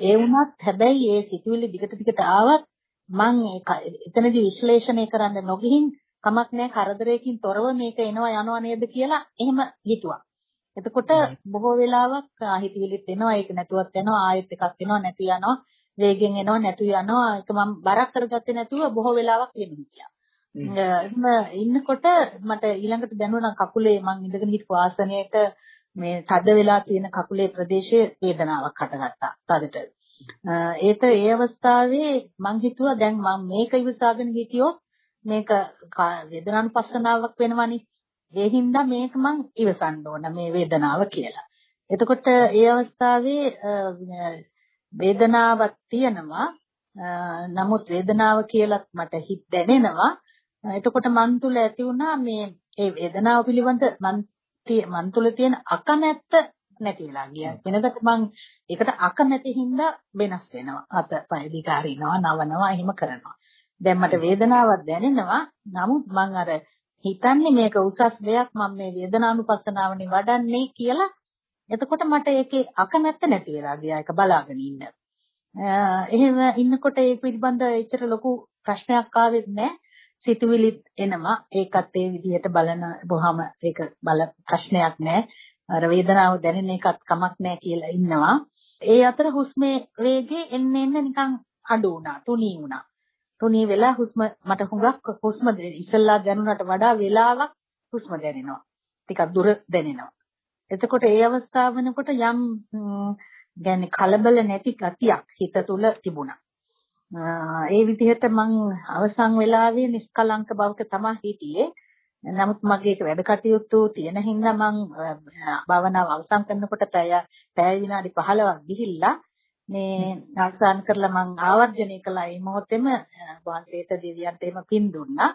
ඒ වුණත් හැබැයි ඒ සිතුවිලි දිගට දිගට ආවත් මං එතනදී විශ්ලේෂණය කරන්න නොගිහින් කමක් නැහැ කරදරයකින් තොරව මේක එනවා යනවා නේද කියලා එහෙම හිතුවා. එතකොට බොහෝ වෙලාවක් හිතවිලිත් එනවා ඒක නැතුවත් යනවා ආයෙත් එකක් එනවා නැතු යනවා වේගෙන් එනවා නැතු යනවා ඒක මම බරක් කරගත්තේ නැතුව බොහෝ වෙලාවක් වෙන හිටියා. එහෙම ඉන්නකොට මට ඊළඟට දැනුණා කකුලේ මං ඉඳගෙන හිටපු ආසනයේට මේ තද වෙලා තියෙන කකුලේ ප්‍රදේශයේ වේදනාවක් හටගත්තා තදට. ඒත ඒ අවස්ථාවේ මං හිතුවා දැන් මම මේක ඉවසාගෙන හිටියොත් මේක වේදනානුපස්සනාවක් වෙනවනේ. ඒ හින්දා මේක මං ඉවසන්න ඕන මේ වේදනාව කියලා. එතකොට ඒ අවස්ථාවේ වේදනාවක් තියෙනවා. නමුත් වේදනාව කියලත් මට හිත දැනෙනවා. එතකොට මන් තුල ඇති වුණා මේ ඒ වේදනාව පිළිබඳ මන් මන් තුල තියෙන අකමැත්ත නැති වෙලා ගියා. වෙනදට මං ඒකට අකමැති හින්දා වෙනස් වෙනවා. අත පය දිග හරිනවා, නවනවා, එහෙම කරනවා. දැන් මට වේදනාවක් දැනෙනවා. නමුත් මං අර හිතන්නේ මේක උසස් දෙයක් මම මේ වේදනානුපස්සනාවනේ වඩන්නේ කියලා. එතකොට මට ඒකේ අකමැත්ත නැති වෙලා ගියා. ඒක බලාගෙන ඉන්න. එහෙම ඉන්නකොට ඒ පිළිබඳ එච්චර ලොකු ප්‍රශ්නයක් ආවෙත් නැහැ. සිතුවිලිත් එනවා. ඒකත් ඒ විදිහට බලන බොහොම ඒක බල ප්‍රශ්නයක් නැහැ. අර වේදනාව දැනෙන එකත් කමක් නැහැ කියලා ඉන්නවා. ඒ අතර හුස්මේ වේගය එන්න එන්න නිකන් අඩු වුණා, තුනී වුණා. තුනී වෙලා හුස්ම මට හුඟක් හුස්ම ඉස්සල්ලා දැනුණට වඩා වෙලාවක් හුස්ම දැනෙනවා. ටිකක් දුර දැනෙනවා. එතකොට ඒ අවස්ථාව වෙනකොට යම් يعني කලබල නැති ගතියක් හිත තුල තිබුණා. ඒ විදිහට මං අවසන් වෙලාවේ නිස්කලංක බවක තමයි හිටියේ. නමුත් මගේ ඒක වැඩ කටයුතු තියෙන හින්දා මං භාවනාව අවසන් කරනකොට පැය පැය විනාඩි 15ක් ගිහිල්ලා මේ අවසන් කරලා මං ආවර්ජනය කළා ඒ මොහොතේම වහන්සේට දෙවියන්ට එහෙම පින් දුන්නා.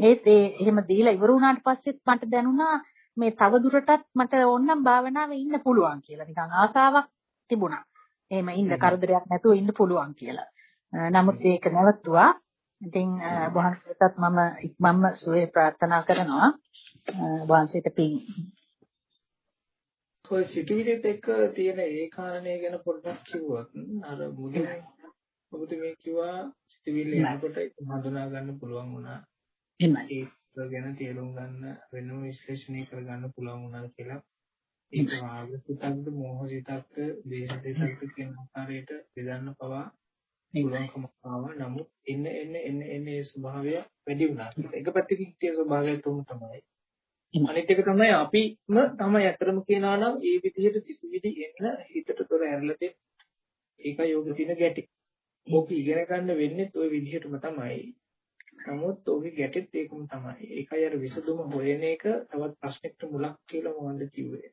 ඒත් ඒ එහෙම දීලා ඉවර වුණාට පස්සෙත් මට දැනුණා මේ තව දුරටත් මට ඕනනම් භාවනාවේ ඉන්න පුළුවන් කියලා. නිකන් ආසාවක් තිබුණා. එහෙම ඉන්න කරදරයක් නැතුව ඉන්න පුළුවන් කියලා. නමුත් ඒක නැවතුවා. ඉතින් වහන්සේටත් මම ඉක්මම්ම සුවේ ප්‍රාර්ථනා කරනවා. වහන්සේට පින්. ඔය සිටුවිලිත් එක්ක තියෙන ඒ කාරණේ ගැන පොඩ්ඩක් කිව්වොත් අර මුලින් ඔබතුමී කිව්වා සිටුවිලි එනකොට ඒක හඳුනා ගන්න පුළුවන් වුණා. එහෙමයි. ඒක ගැන තේරුම් ගන්න වෙනම විශ්ලේෂණය කරගන්න පුළුවන් වුණා කියලා. ඒක රාග සිතක්ද මෝහ සිතක්ද දේශ සිතක්ද කියන ආකාරයට බෙදන්න පවා පුළුවන්කම ආවා. නමුත් එන්න එන්න එන්න එන්න ඒ ස්වභාවය වැඩි වුණා. එක පැත්තකින් හිටිය ස්වභාවය තුම තමයි. අනිත් එක තමයි අපිම තමයි අතරම කියනවා නම් ඒ විදිහට සිතුවිලි එන්න හිතට තොර ඇරලා දෙන්න. ඒක යෝග තියෙන ගැටි. ඕක ඉගෙන ගන්න වෙන්නේ ওই විදිහටම තමයි. නමුත් ඔහුගේ ගැටෙත් ඒකම තමයි. ඒකයි අර විසඳුම හොයන එක තවත් ප්‍රශ්නෙකට මුලක් කියලා මොකන්ද කිව්වේ.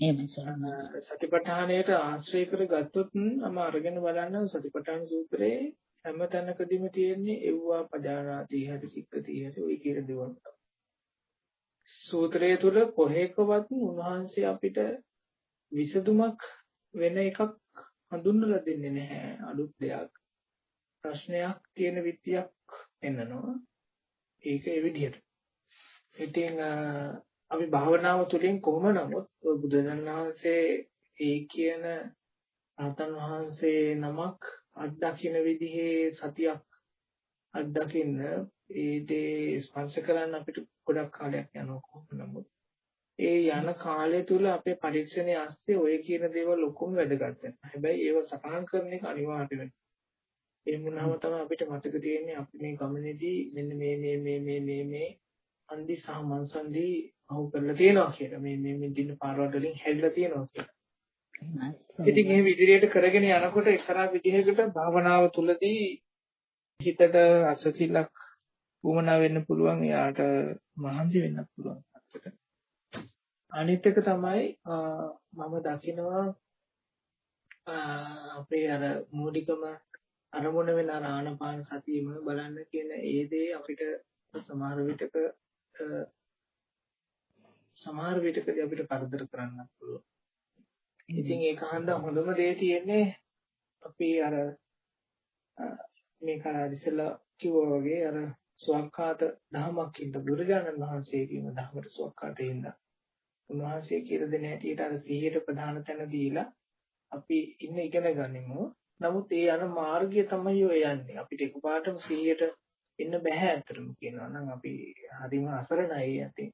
එහෙමයි සරණයි. සතිපට්ඨානයට ආශ්‍රය කරගත්තොත් මම අරගෙන බලන්න සතිපට්ඨාන සූත්‍රයේ හැම තැනකදීම තියෙන්නේ එව්වා පජානාති හරි සික්කති හරි ওই කියන දේවල්. සූත්‍රය තුල කොහේකවත් උන්වහන්සේ අපිට විසඳුමක් වෙන එකක් හඳුන්වලා දෙන්නේ නැහැ අලුත් දෙයක්. ප්‍රශ්නයක් තියෙන විදියක් පෙන්නනවා. ඒක ඒ විදිහට. ඉතින් අපි භාවනාව තුළින් කොහොම නමුත් බුදුදහම වහන්සේ ඒ කියන රහතන් වහන්සේ නමක් අත්දකින්න විදිහේ සතියක් අත්දකින්න ඒ දේ ස්පර්ශ කරන්න අපිට ගොඩක් කාලයක් යනවා කොහොම නමුත් ඒ යන කාලය තුල අපේ පරීක්ෂණයේ ඇස්සේ ඔය කියන දේවල් ඔක්කොම වැදගත් වෙනවා. හැබැයි ඒව සටහන් කරන එක අනිවාර්ය වෙනවා. ඒ වුණාම තමයි අපිට මතක තියෙන්නේ අපි මේ ගමනේදී මෙන්න මේ මේ මේ මේ මේ මේ අන්දි සහ මන්සන්දි අහු කරලා තියෙනවා කියලා. මේ මේ මේ දින පාරවල් වලින් හැදිලා තියෙනවා කියලා. ඉතින් මේ විදිහට කරගෙන යනකොට එක්තරා විදිහකට භාවනාව තුලදී හිතට අසතිලක් වුමනා වෙන්න පුළුවන් එයාට මහන්සි වෙන්න පුළුවන් අනිත් එක තමයි මම දකිනවා අපේ අර මූලිකම අරමුණ වෙන ආනාපාන සතියම බලන්න කියන ඒ දේ අපිට සමහර විටක සමහර විටකදී අපිට කරදර කරන්න පුළුවන්. ඉතින් ඒක හන්ද හොඳම දේ තියෙන්නේ අපි අර මේක ඉස්සෙල්ලා කිව්වා වගේ අර ස්වකහාත දහමක් ඉන්න බුදුරජාණන් වහන්සේ කියන දහමට ස්වකහාතේ ඉන්න. උන්වහන්සේ කියලා දෙන හැටියට අර සිහියට ප්‍රධාන තැන දීලා අපි ඉන්න ඉගෙන ගනිමු. නමුත් ඒ යන මාර්ගය තමයි ඔය යන්නේ. අපිට එකපාරටම සිහියට එන්න බෑ අතරම කියනවා නම් අපි හරිම අසරණයි යතේ.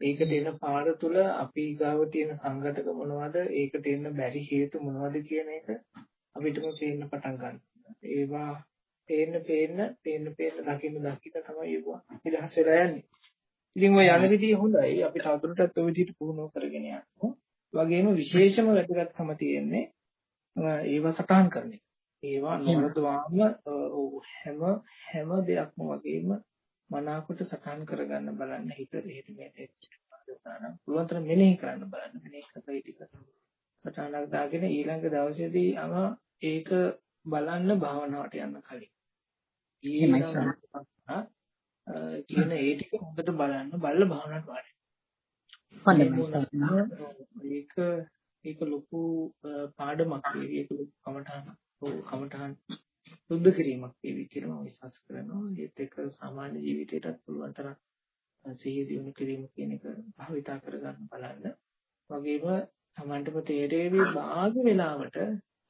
ඒකට එන පාර තුල අපි ගාව තියෙන සංගතක මොනවද? ඒකට එන්න බැරි හේතු මොනවද කියන එක අපිටම පේන්න පටන් ගන්නවා. ඒවා පේන්න පේන්න පේන්න පේන්න දකින්න දකින්න තමයි ඒක නිදහස් වෙලා යන්නේ. ඉතින් ඔය යන විදිය හොඳයි. අපි තවදුරටත් ඔය විදිහට පුහුණු කරගෙන යනවා. වගේම විශේෂම වැදගත්කම තියෙන්නේ ඒවා සටහන් කරන්නේ. ඒවා නොවරදවාම හැම හැම දෙයක්ම වගේම මනාකොට සටහන් කරගන්න බලන්න හිත එහෙට මෙහෙට දානම් පුළුවන් තරම් මෙනෙහි කරන්න බලන්න. මෙනෙහි කරලා ටික සටහනක් දාගෙන ඊළඟ දවසේදී අම ඒක බලන්න භාවනාවට යන්න කලින්. ඊළඟ කියන ඒ ටික හොඳට බලන්න බලලා භාවනාවට වාඩි. ඒක ඒක ලොකු පාඩමක් ඒක ලොකු කමඨාන කමඨාන් සුද්ධ කිරීමක් වේවි කියලා මම විශ්වාස කරනවා. ඒත් ඒක සාමාන්‍ය ජීවිතයටත් පුළුවන් තරම් සිහිය දියුණු කිරීම කියන එක භාවිතා කරගන්න බලන්න. වගේම Tamanටම තේරෙවි භාග වෙලාවට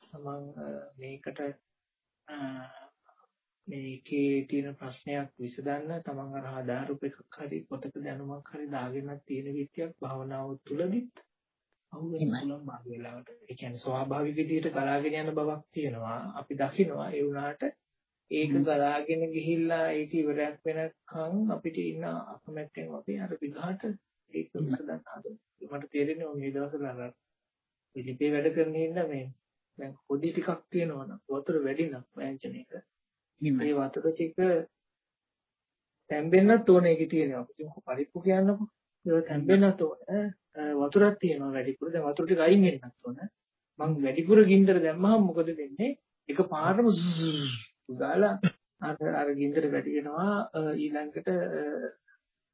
තමන් මේකට මේකේ තියෙන ප්‍රශ්නයක් විසඳන්න තමන් අර ආධාරූප එකක් හරි පොතක දැනුමක් හරි දාගෙනක් තියෙන විදියක් භාවනාව තුළදිත් අහුවෙන්න පුළුවන් භාග වෙලාවට. ඒ කියන්නේ ස්වාභාවික විදිහට ගලාගෙන යන බවක් තියෙනවා. අපි දකිනවා ඒ වුණාට ඒක ගලාගෙන ගිහිල්ලා ඒක ඉවරයක් වෙනකන් අපිට ඉන්න අකමැත්තෙන් අපි අර විගහට ඒක විසඳන්න හදනවා. මට තේරෙන්නේ මේ දවස්වල අර පිළිපේ වැඩ කරන ඉන්න මේ දැන් පොඩි ටිකක් තියෙනවා නම් වතුර වැඩි නම් වෑංජන එක මේ වතුර ටික තැම්බෙන්නත් ඕනේ ඒකේ තියෙනවා. ඉතින් පරිප්පු කියන්නකො. ඒක තැම්බෙන්නත් ඕනේ. වතුරක් තියෙනවා වැඩිපුර. දැන් වතුර ටික අයින් වෙන්නත් ඕනේ. මං වැඩිපුර ගින්දර දැම්මහම මොකද වෙන්නේ? එක පාරම ගාලා අර අර ගින්දර වැඩි වෙනවා ඊළඟට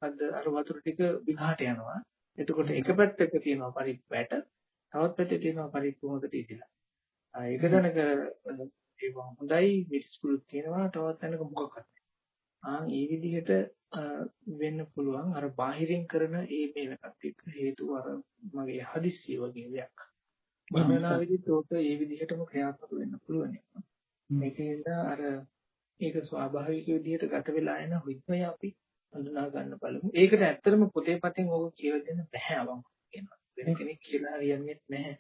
අද අර වතුර ටික විඝාට යනවා. එතකොට එක පැත්තක තියෙනවා පරිප්පු වැට, තවත් පැත්තේ තියෙනවා පරිප්පු හොඳට ඉදිලා. ඒක දැනක ඒවා හොඳයි විස්කුලුත් තියෙනවා තවත් තැනක මොකක්වත් ආන් ඒ විදිහට වෙන්න පුළුවන්. අර බාහිරින් කරන ඒ මේකත් එක්ක හේතුව අර මගේ හදිස්සිය වගේ දෙයක්. භවනාවේදීත් ඕක ඒ විදිහටම ක්‍රියාත්මක වෙන්න පුළුවන්. මේකේද අර ඒක ස්වාභාවික විදිහට ගත වෙලා එන හිතමයි අපි හඳුනා ගන්න බලමු. ඒකට ඇත්තටම පොතේ පතෙන් ඕක කියලා දෙන්න බෑ අවංක කියනවා. වෙන කෙනෙක් කියලා හරියන්නේ නැහැ.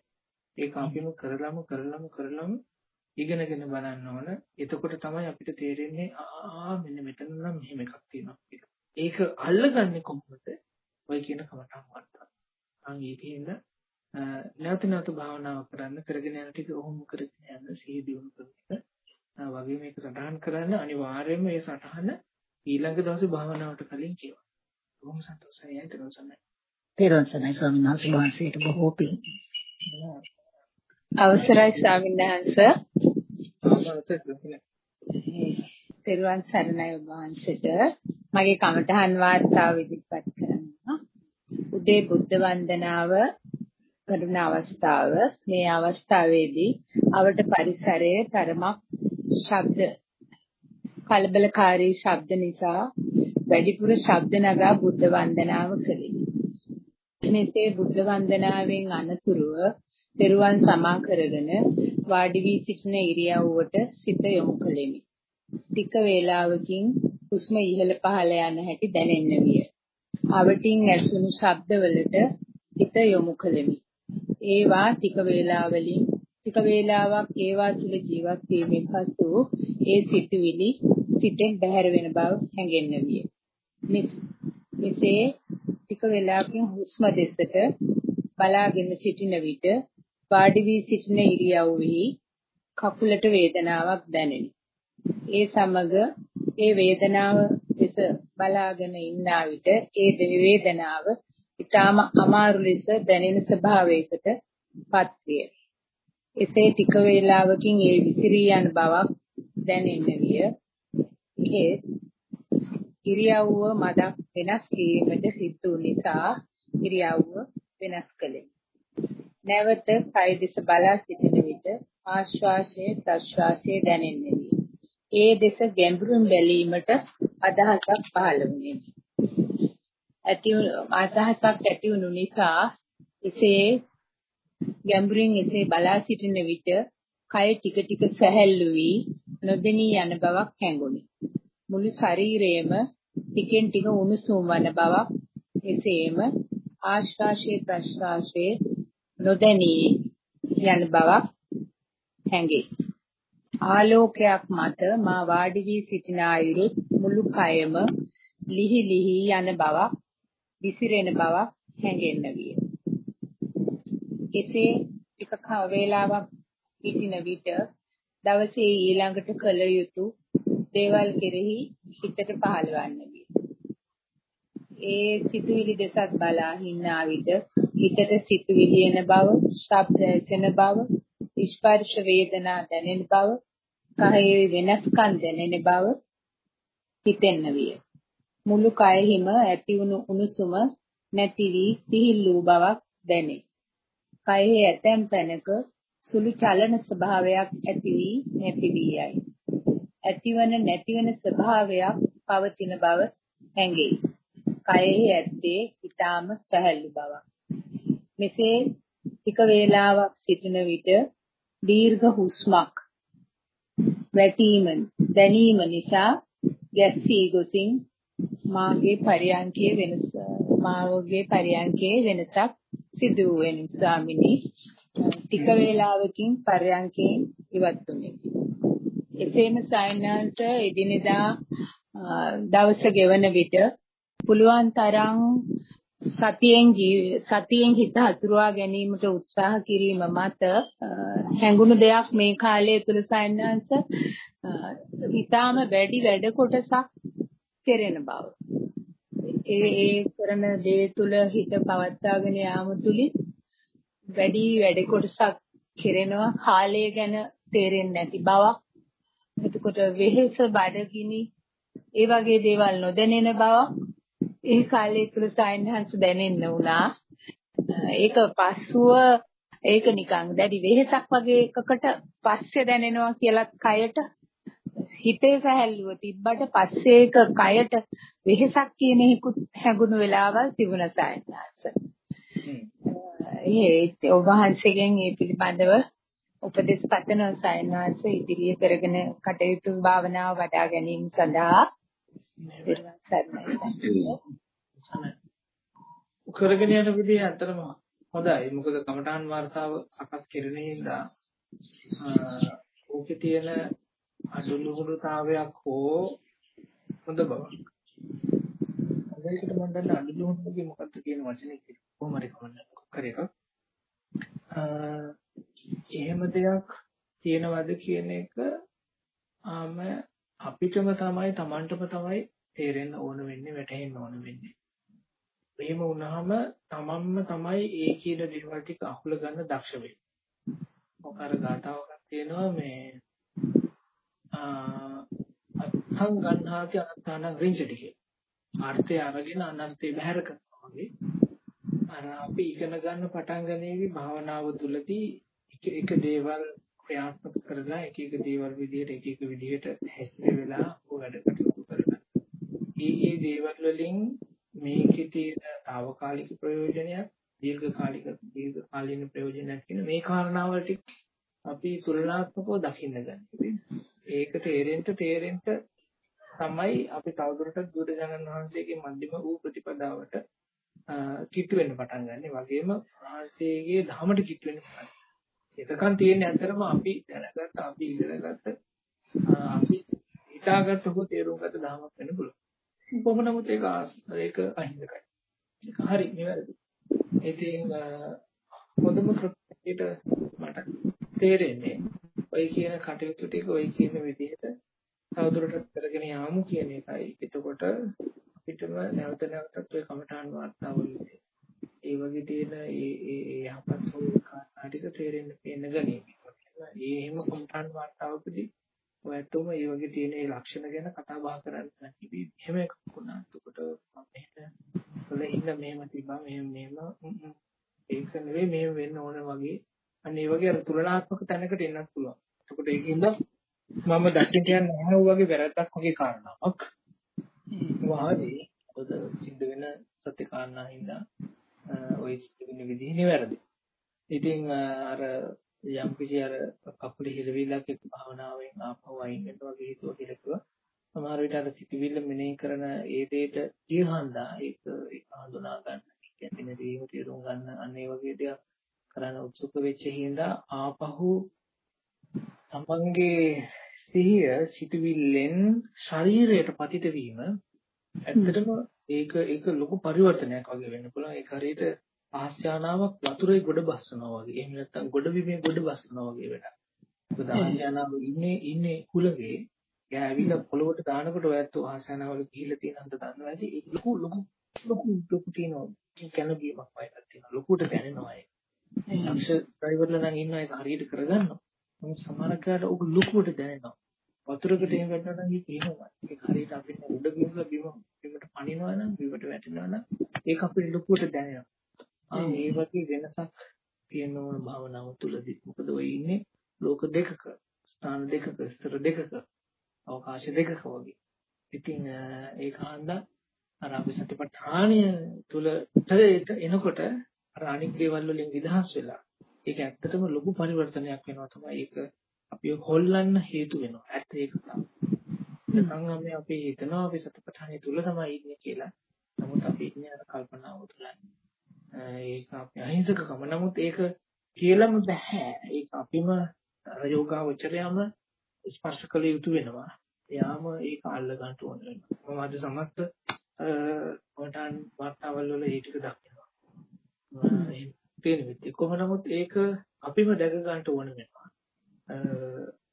ඒක අපිම කරලම කරලම කරලම ඉගෙනගෙන බලන්න ඕන. එතකොට තමයි අපිට තේරෙන්නේ ආ මෙන්න මෙතන නම් මෙහෙම එකක් තියෙනවා කියලා. ඒක අල්ලගන්නේ කොහොමද? ඔය කියන කමටහන් වර්තා. අන් ඒකෙන්ද නැවත නැවත භාවනාව කරන්න කරගෙන යන ටික ඔහොම කරගෙන යන සිහි දියුණු කරන එක වගේ මේක සටහන් කරන්න අනිවාර්යයෙන්ම මේ සටහන ඊළඟ දවසේ භාවනාවට කලින් කියවන්න. බොහොම සතුටුයි අයිතරුන් සමයි. තේරුවන් සනයි ස්වාමීන් වහන්සේ වහන්සේට බොහෝ පිං. අවසරයි ස්වාමීන් වහන්සේ. තෙරුවන් සරණයි ඔබ වහන්සේට මගේ කමඨහන් වාර්තාව ඉදිරිපත් කරනවා. උදේ බුද්ධ වන්දනාව කරන අවස්ථාව මේ අවස්ථාවේදී අවට පරිසරයේ තරමක් ශබ්ද කලබලකාරී ශබ්ද නිසා වැඩිපුර ශබ්ද නගා බුද්ධ වන්දනාව කළෙමි. මෙසේ බුද්ධ වන්දනාවෙන් අනතුරුව තෙරුවන් සමා කරගෙන වාඩි වී සිටින ඉරියව්වට සිත යොමු කළෙමි. ටික වේලාවකින් හුස්ම ඉහළ පහළ යන හැටි දැනෙන්න විය. අවටින් ඇසුණු ශබ්දවලට හිත යොමු කළෙමි. ඒවා ටික වේලාවලින් ටික වේලාවක් ඒවා තුල ජීවත් වීමෙන් පසු ඒ සිතුවිලි සිතෙන් බැහැර වෙන බව හැඟෙන්න විය. මෙසේ ටික වේලාවකින් හුස්ම දෙසට බලාගෙන සිටින විට වාඩි වී සිටින ඉරියව්වෙහි කකුලට වේදනාවක් දැනිනි. ඒ සමග ඒ වේදනාව දෙස බලාගෙන ඉන්නා විට ඒ වේදනාව ඊටාම අමාරු ලෙස දැනෙන ස්වභාවයකට පත්විය. එසේ ටික වේලාවකින් ඒ විසිරී යන බවක් දැනෙන්න විය. ඒ ඉරියව්ව මදක් වෙනස් කිරීමට සිදු නිසා ඉරියව්ව වෙනස් කළේ. නැවත කය දෙස බලා සිටින විට ආශ්වාසයේ ප්‍රශ්වාසයේ දැනෙන්නේ. ඒ දෙස ගැඹුරින් බැලීමට අදහසක් පහළ වුණේ. ඇති අදහසක් ඇති වුණු නිසා එසේ ගැඹුරින් එසේ බලා සිටින විට කය ටික ටික සැහැල්ලු වී නොදෙනී යන බවක් හැඟුණි. මුළු ශරීරයේම ටිකෙන් ටික උණුසුම් වන බවක් එසේම ආශ්වාසයේ ප්‍රශ්වාසයේ නොදැනී යන බවක් හැඟේ. ආලෝකයක් මත මා වාඩි වී සිටින අයුරුත් මුළු කයම ලිහි ලිහි යන බවක් විසිරෙන බවක් හැඟෙන්න විය. එසේ ටික වේලාවක් සිටින විට දවසේ ඊළඟට කළ යුතු දේවල් කෙරෙහි හිතට පහළවන්න විය. ඒ සිතුවිලි දෙසත් බලා හින්නා විට හිතට සිතුවිලි එන බව, ශබ්ද ඇසෙන බව, ස්පර්ශ වේදනා දැනෙන බව, කයෙහි වෙනස්කම් දැනෙන බව හිතෙන්න විය. මුළු කයෙහිම ඇතිවුණු උණුසුම නැති වී සිහිල් වූ බවක් දැනේ. කයෙහි ඇතැම් තැනක සුළු චලන ස්වභාවයක් ඇති වී නැති වී යයි. ඇතිවන නැතිවන ස්වභාවයක් පවතින බව හැඟේ. කයෙහි ඇත්තේ ඊටාම සැහැල්ලු බවක්. මෙසේ ටික වේලාවක් සිටින විට දීර්ඝ හුස්මක් වැටීම දැනීම නිසා ගැස්සී ගොසින් මාගේ පරියන්කයේ වෙනස මාගේ පරියන්කයේ වෙනසක් සිදු වෙනු ස්වාමිනී ටික වේලාවකින් පරියන්කයෙන් ඉවත් වුනේ. එසේම සයන්නාංශ එදිනෙදා දවස ගෙවන විට පුළුවන් තරම් සතියෙන් සතියෙන් හිත හසුරුවා ගැනීමට උත්සාහ කිරීම මත හැඟුණු දෙයක් මේ කාලය තුල සයන්නාංශ හිතාම වැඩි වැඩ කොටසක් කෙරෙන බව. ඒ ඒ කරන දේ තුල හිත පවත්වාගෙන යාම තුලින් වැඩි වැඩ කොටසක් කෙරෙනවා. කාලය ගැන තේරෙන්නේ නැති බවක්. එතකොට වෙහෙස බඩගිනි. ඒ වගේ දේවල් නොදැනෙන බව ඒ කාලය තුල සයින්හන්ස් දැනෙන්න උනා. ඒක පස්සුව ඒක නිකන් දැඩි වෙහෙසක් වගේ එකකට පස්සේ දැනෙනවා කියලා කයට හිතේ සැහැල්ලුව තිබ්බට පස්සේ ඒක කයට වෙහෙසක් කියන හිකුත් හැඟුණු වෙලාවල් තිබුණ සයින්හන්ස්. ඒ ඔබ වහන්සේගෙන් මේ පිළිබඳව උපදෙස් පතන සයන්වාස ඉදිරිය කරගෙන කටයුතු භාවනාව වඩා ගැනීම සඳහා. කරගෙන යන විදිහ ඇත්තටම හොඳයි. මොකද කමඨාන් වார்த்தාව සකස් කරන හින්දා ඕකේ තියෙන අඩුලුහුඩුතාවයක් හෝ හොඳ බවක්. අදයකට මම දැන් අඩුලුහුඩුකේ මොකක්ද කියන වචනේ කොහොම හරි කර එකක්. එහෙම දෙයක් තියනවද කියන එක ආම අපිටම තමයි Tamanටම තමයි තේරෙන්න ඕන වෙන්නේ වැටහෙන්න ඕන වෙන්නේ. එහෙම වුණාම Tamanම තමයි ඒ කියන දේවල් ටික අහුල ගන්න දක්ෂ වෙන්නේ. මොකර ගාතාවක් තියෙනවා මේ අත්ං ගන්නාති අනත්තාන රින්ජටි කිය. අර්ථය අරගෙන අනර්ථය බැහැර කරනවා වගේ. අර අපි ඉගෙන ගන්න පටන් ගන්නේවි භාවනාව තුළදී එක එක දේවල් ක්‍රියාත්මක කරලා එක එක දේවල් විදිහට එක එක විදිහට හැසිර වෙලා වැඩ කටයුතු කරලා ඒ ඒ දේවල් වලින් මේකේ තියෙන తాවකාලික ප්‍රයෝජනයක් දීර්ඝකාලික දීර්ඝකාලීන ප්‍රයෝජනයක් කියන මේ කාරණාවල් ටික අපි තුලනාත්මකව දකින්න ගන්න. ඒකට තේරෙන්න තේරෙන්න තමයි අපි තවදුරටත් බුදුරජාණන් වහන්සේගේ මධ්‍යම වූ ප්‍රතිපදාවට කිට්ටු වෙන්න පටන් ගන්න. වගේම වහන්සේගේ ධහමට කිට්ටු වෙන්න පටන් එතකන් තියෙන්නේ ඇත්තටම අපි දැනගත්ත අපි ඉගෙනගත්ත අපි හිතාගත්ත හෝ තේරුම් ගත්ත ධර්මයක් වෙන්න පුළුවන්. කොහොම නමුත් ඒක ඒක අහිංසකයි. ඒක හරි නිවැරදි. ඉතින් හොඳම ක්‍රමයකට මට තේරෙන්නේ ඔය කියන කටයුතු ටික ඔය කියන විදිහට තවදුරටත් කරගෙන යාමු කියන එකයි. එතකොට අපිටම නැවත නැවතත් ඔය කමඨාන් වාර්තාවලදී ඒ වගේ තියෙන ඒ ඒ යහපත් වූ කාරණා ටික තේරෙන්න පේන්න ගනී. ඒ එහෙම කොම්ප්‍රාන් වාර්තාවකදී ඔයතුම ඒ වගේ තියෙන ඒ ලක්ෂණ ගැන කතා බහ කරන්න නැති එහෙම එකක් වුණා. එතකොට මම එහෙම වල ඉන්න මෙහෙම තිබ්බා මෙහෙම මෙහෙම ඒක නෙවෙයි මෙහෙම වෙන්න ඕන වගේ අන්න ඒ වගේ අර තුලනාත්මක තැනකට එන්නත් පුළුවන්. එතකොට ඒකින්ද මම දකින්න යන්නේ නැහැ වගේ වැරද්දක් වගේ කාරණාවක්. වාදී ඔද සිද්ධ වෙන සත්‍ය කාරණා හින්දා ওই සිදුවෙන විදිහ නිවැරදි. ඉතින් අර යම් කිසි අර කකුලේ හිරවිලක් එක්ක භාවනාවෙන් ආපහු අයින් වෙනවා වගේ හිතුවා කියලා කිව්වා. සමහර විට අර සිතුවිල්ල මෙනෙහි කරන ඒ දෙයට ඉහඳා ඒක ඒක හඳුනා ගන්න. කියන්නේ දේව තේරුම් ගන්න අන්න ඒ වගේ දේවල් කරන්න උත්සුක වෙච්ච හින්දා ආපහු තමන්ගේ සිහිය සිතුවිල්ලෙන් ශරීරයට පතිත වීම ඇත්තටම ඒක ඒක ලොකු පරිවර්තනයක් වගේ වෙන්න පුළුවන්. ඒක හරියට ආස්‍යානාවක් වතුරේ ගොඩ බස්සනවා වගේ. එහෙම නැත්නම් ගොඩ බිමේ ගොඩ බස්සනවා වගේ වැඩක්. මොකද ආසයනාව ඉන්නේ ඉන්නේ කුලගේ එයා ඇවිල්ලා පොළොවට දානකොට ඔයත් ආසයනාවල ගිහිල්ලා තියෙන අන්ත දන්නවා ඇති ඒ ලොකු ලොකු ලොකු ලොකු තියෙනවා කැනගීමක් වයික් තියෙනවා ලොකුට දැනෙනවා ඒක. දක්ෂ ඩ්‍රයිවර්ලා නම් ඉන්නවා ඒක හරියට කරගන්නවා. නමුත් සමහර කාට ඔක ලොකුට දැනෙනවා. වතුරකට එහෙම වැටෙනවා නම් ඒක එහෙමයි. ඒක හරියට අපි උඩ ගිහලා බිම බිමට පනිනවා නම් බිමට වැටෙනවා නම් ඒක අපිට ලොකුට දැනෙනවා. ආ මේ වගේ වෙනසක් තියෙන ඕන භාවනාව තුළදී. මොකද ඔය ඉන්නේ ලෝක දෙකක, ස්ථාන දෙකක, ස්තර දෙකක, අවකාශ දෙකක වගේ. ඉතින් ඒක හන්දා අර අපි සතිපට්ඨානය තුළට එනකොට අර අනික් දේවල් වලින් නිදහස් වෙලා ඒක ඇත්තටම ලොකු පරිවර්තනයක් වෙනවා තමයි ඒක අපි හොල්ලන්න හේතු වෙනවා. ඇත්ත ඒක තමයි. නැත්නම් අපි අපි හිතනවා අපි සතිපට්ඨානය තුල තමයි ඉන්නේ කියලා. නමුත් අපි ඉන්නේ අර කල්පනාව තුල. ඒක අපි අහිංසකකම. නමුත් ඒක කියලාම බෑ. ඒක අපිම අර යෝගාවචරයම ස්පර්ශ කළ යුතු වෙනවා. එයාම ඒක අල්ල ගන්න ඕන වෙනවා. මම අද සමස්ත වටාන් වාර්තාවල් වල ඒ ටික දකිනවා. ඒ තේරෙන්නේ කොහොම නමුත් ඒක අපිම දැක ගන්න ඕන වෙනවා.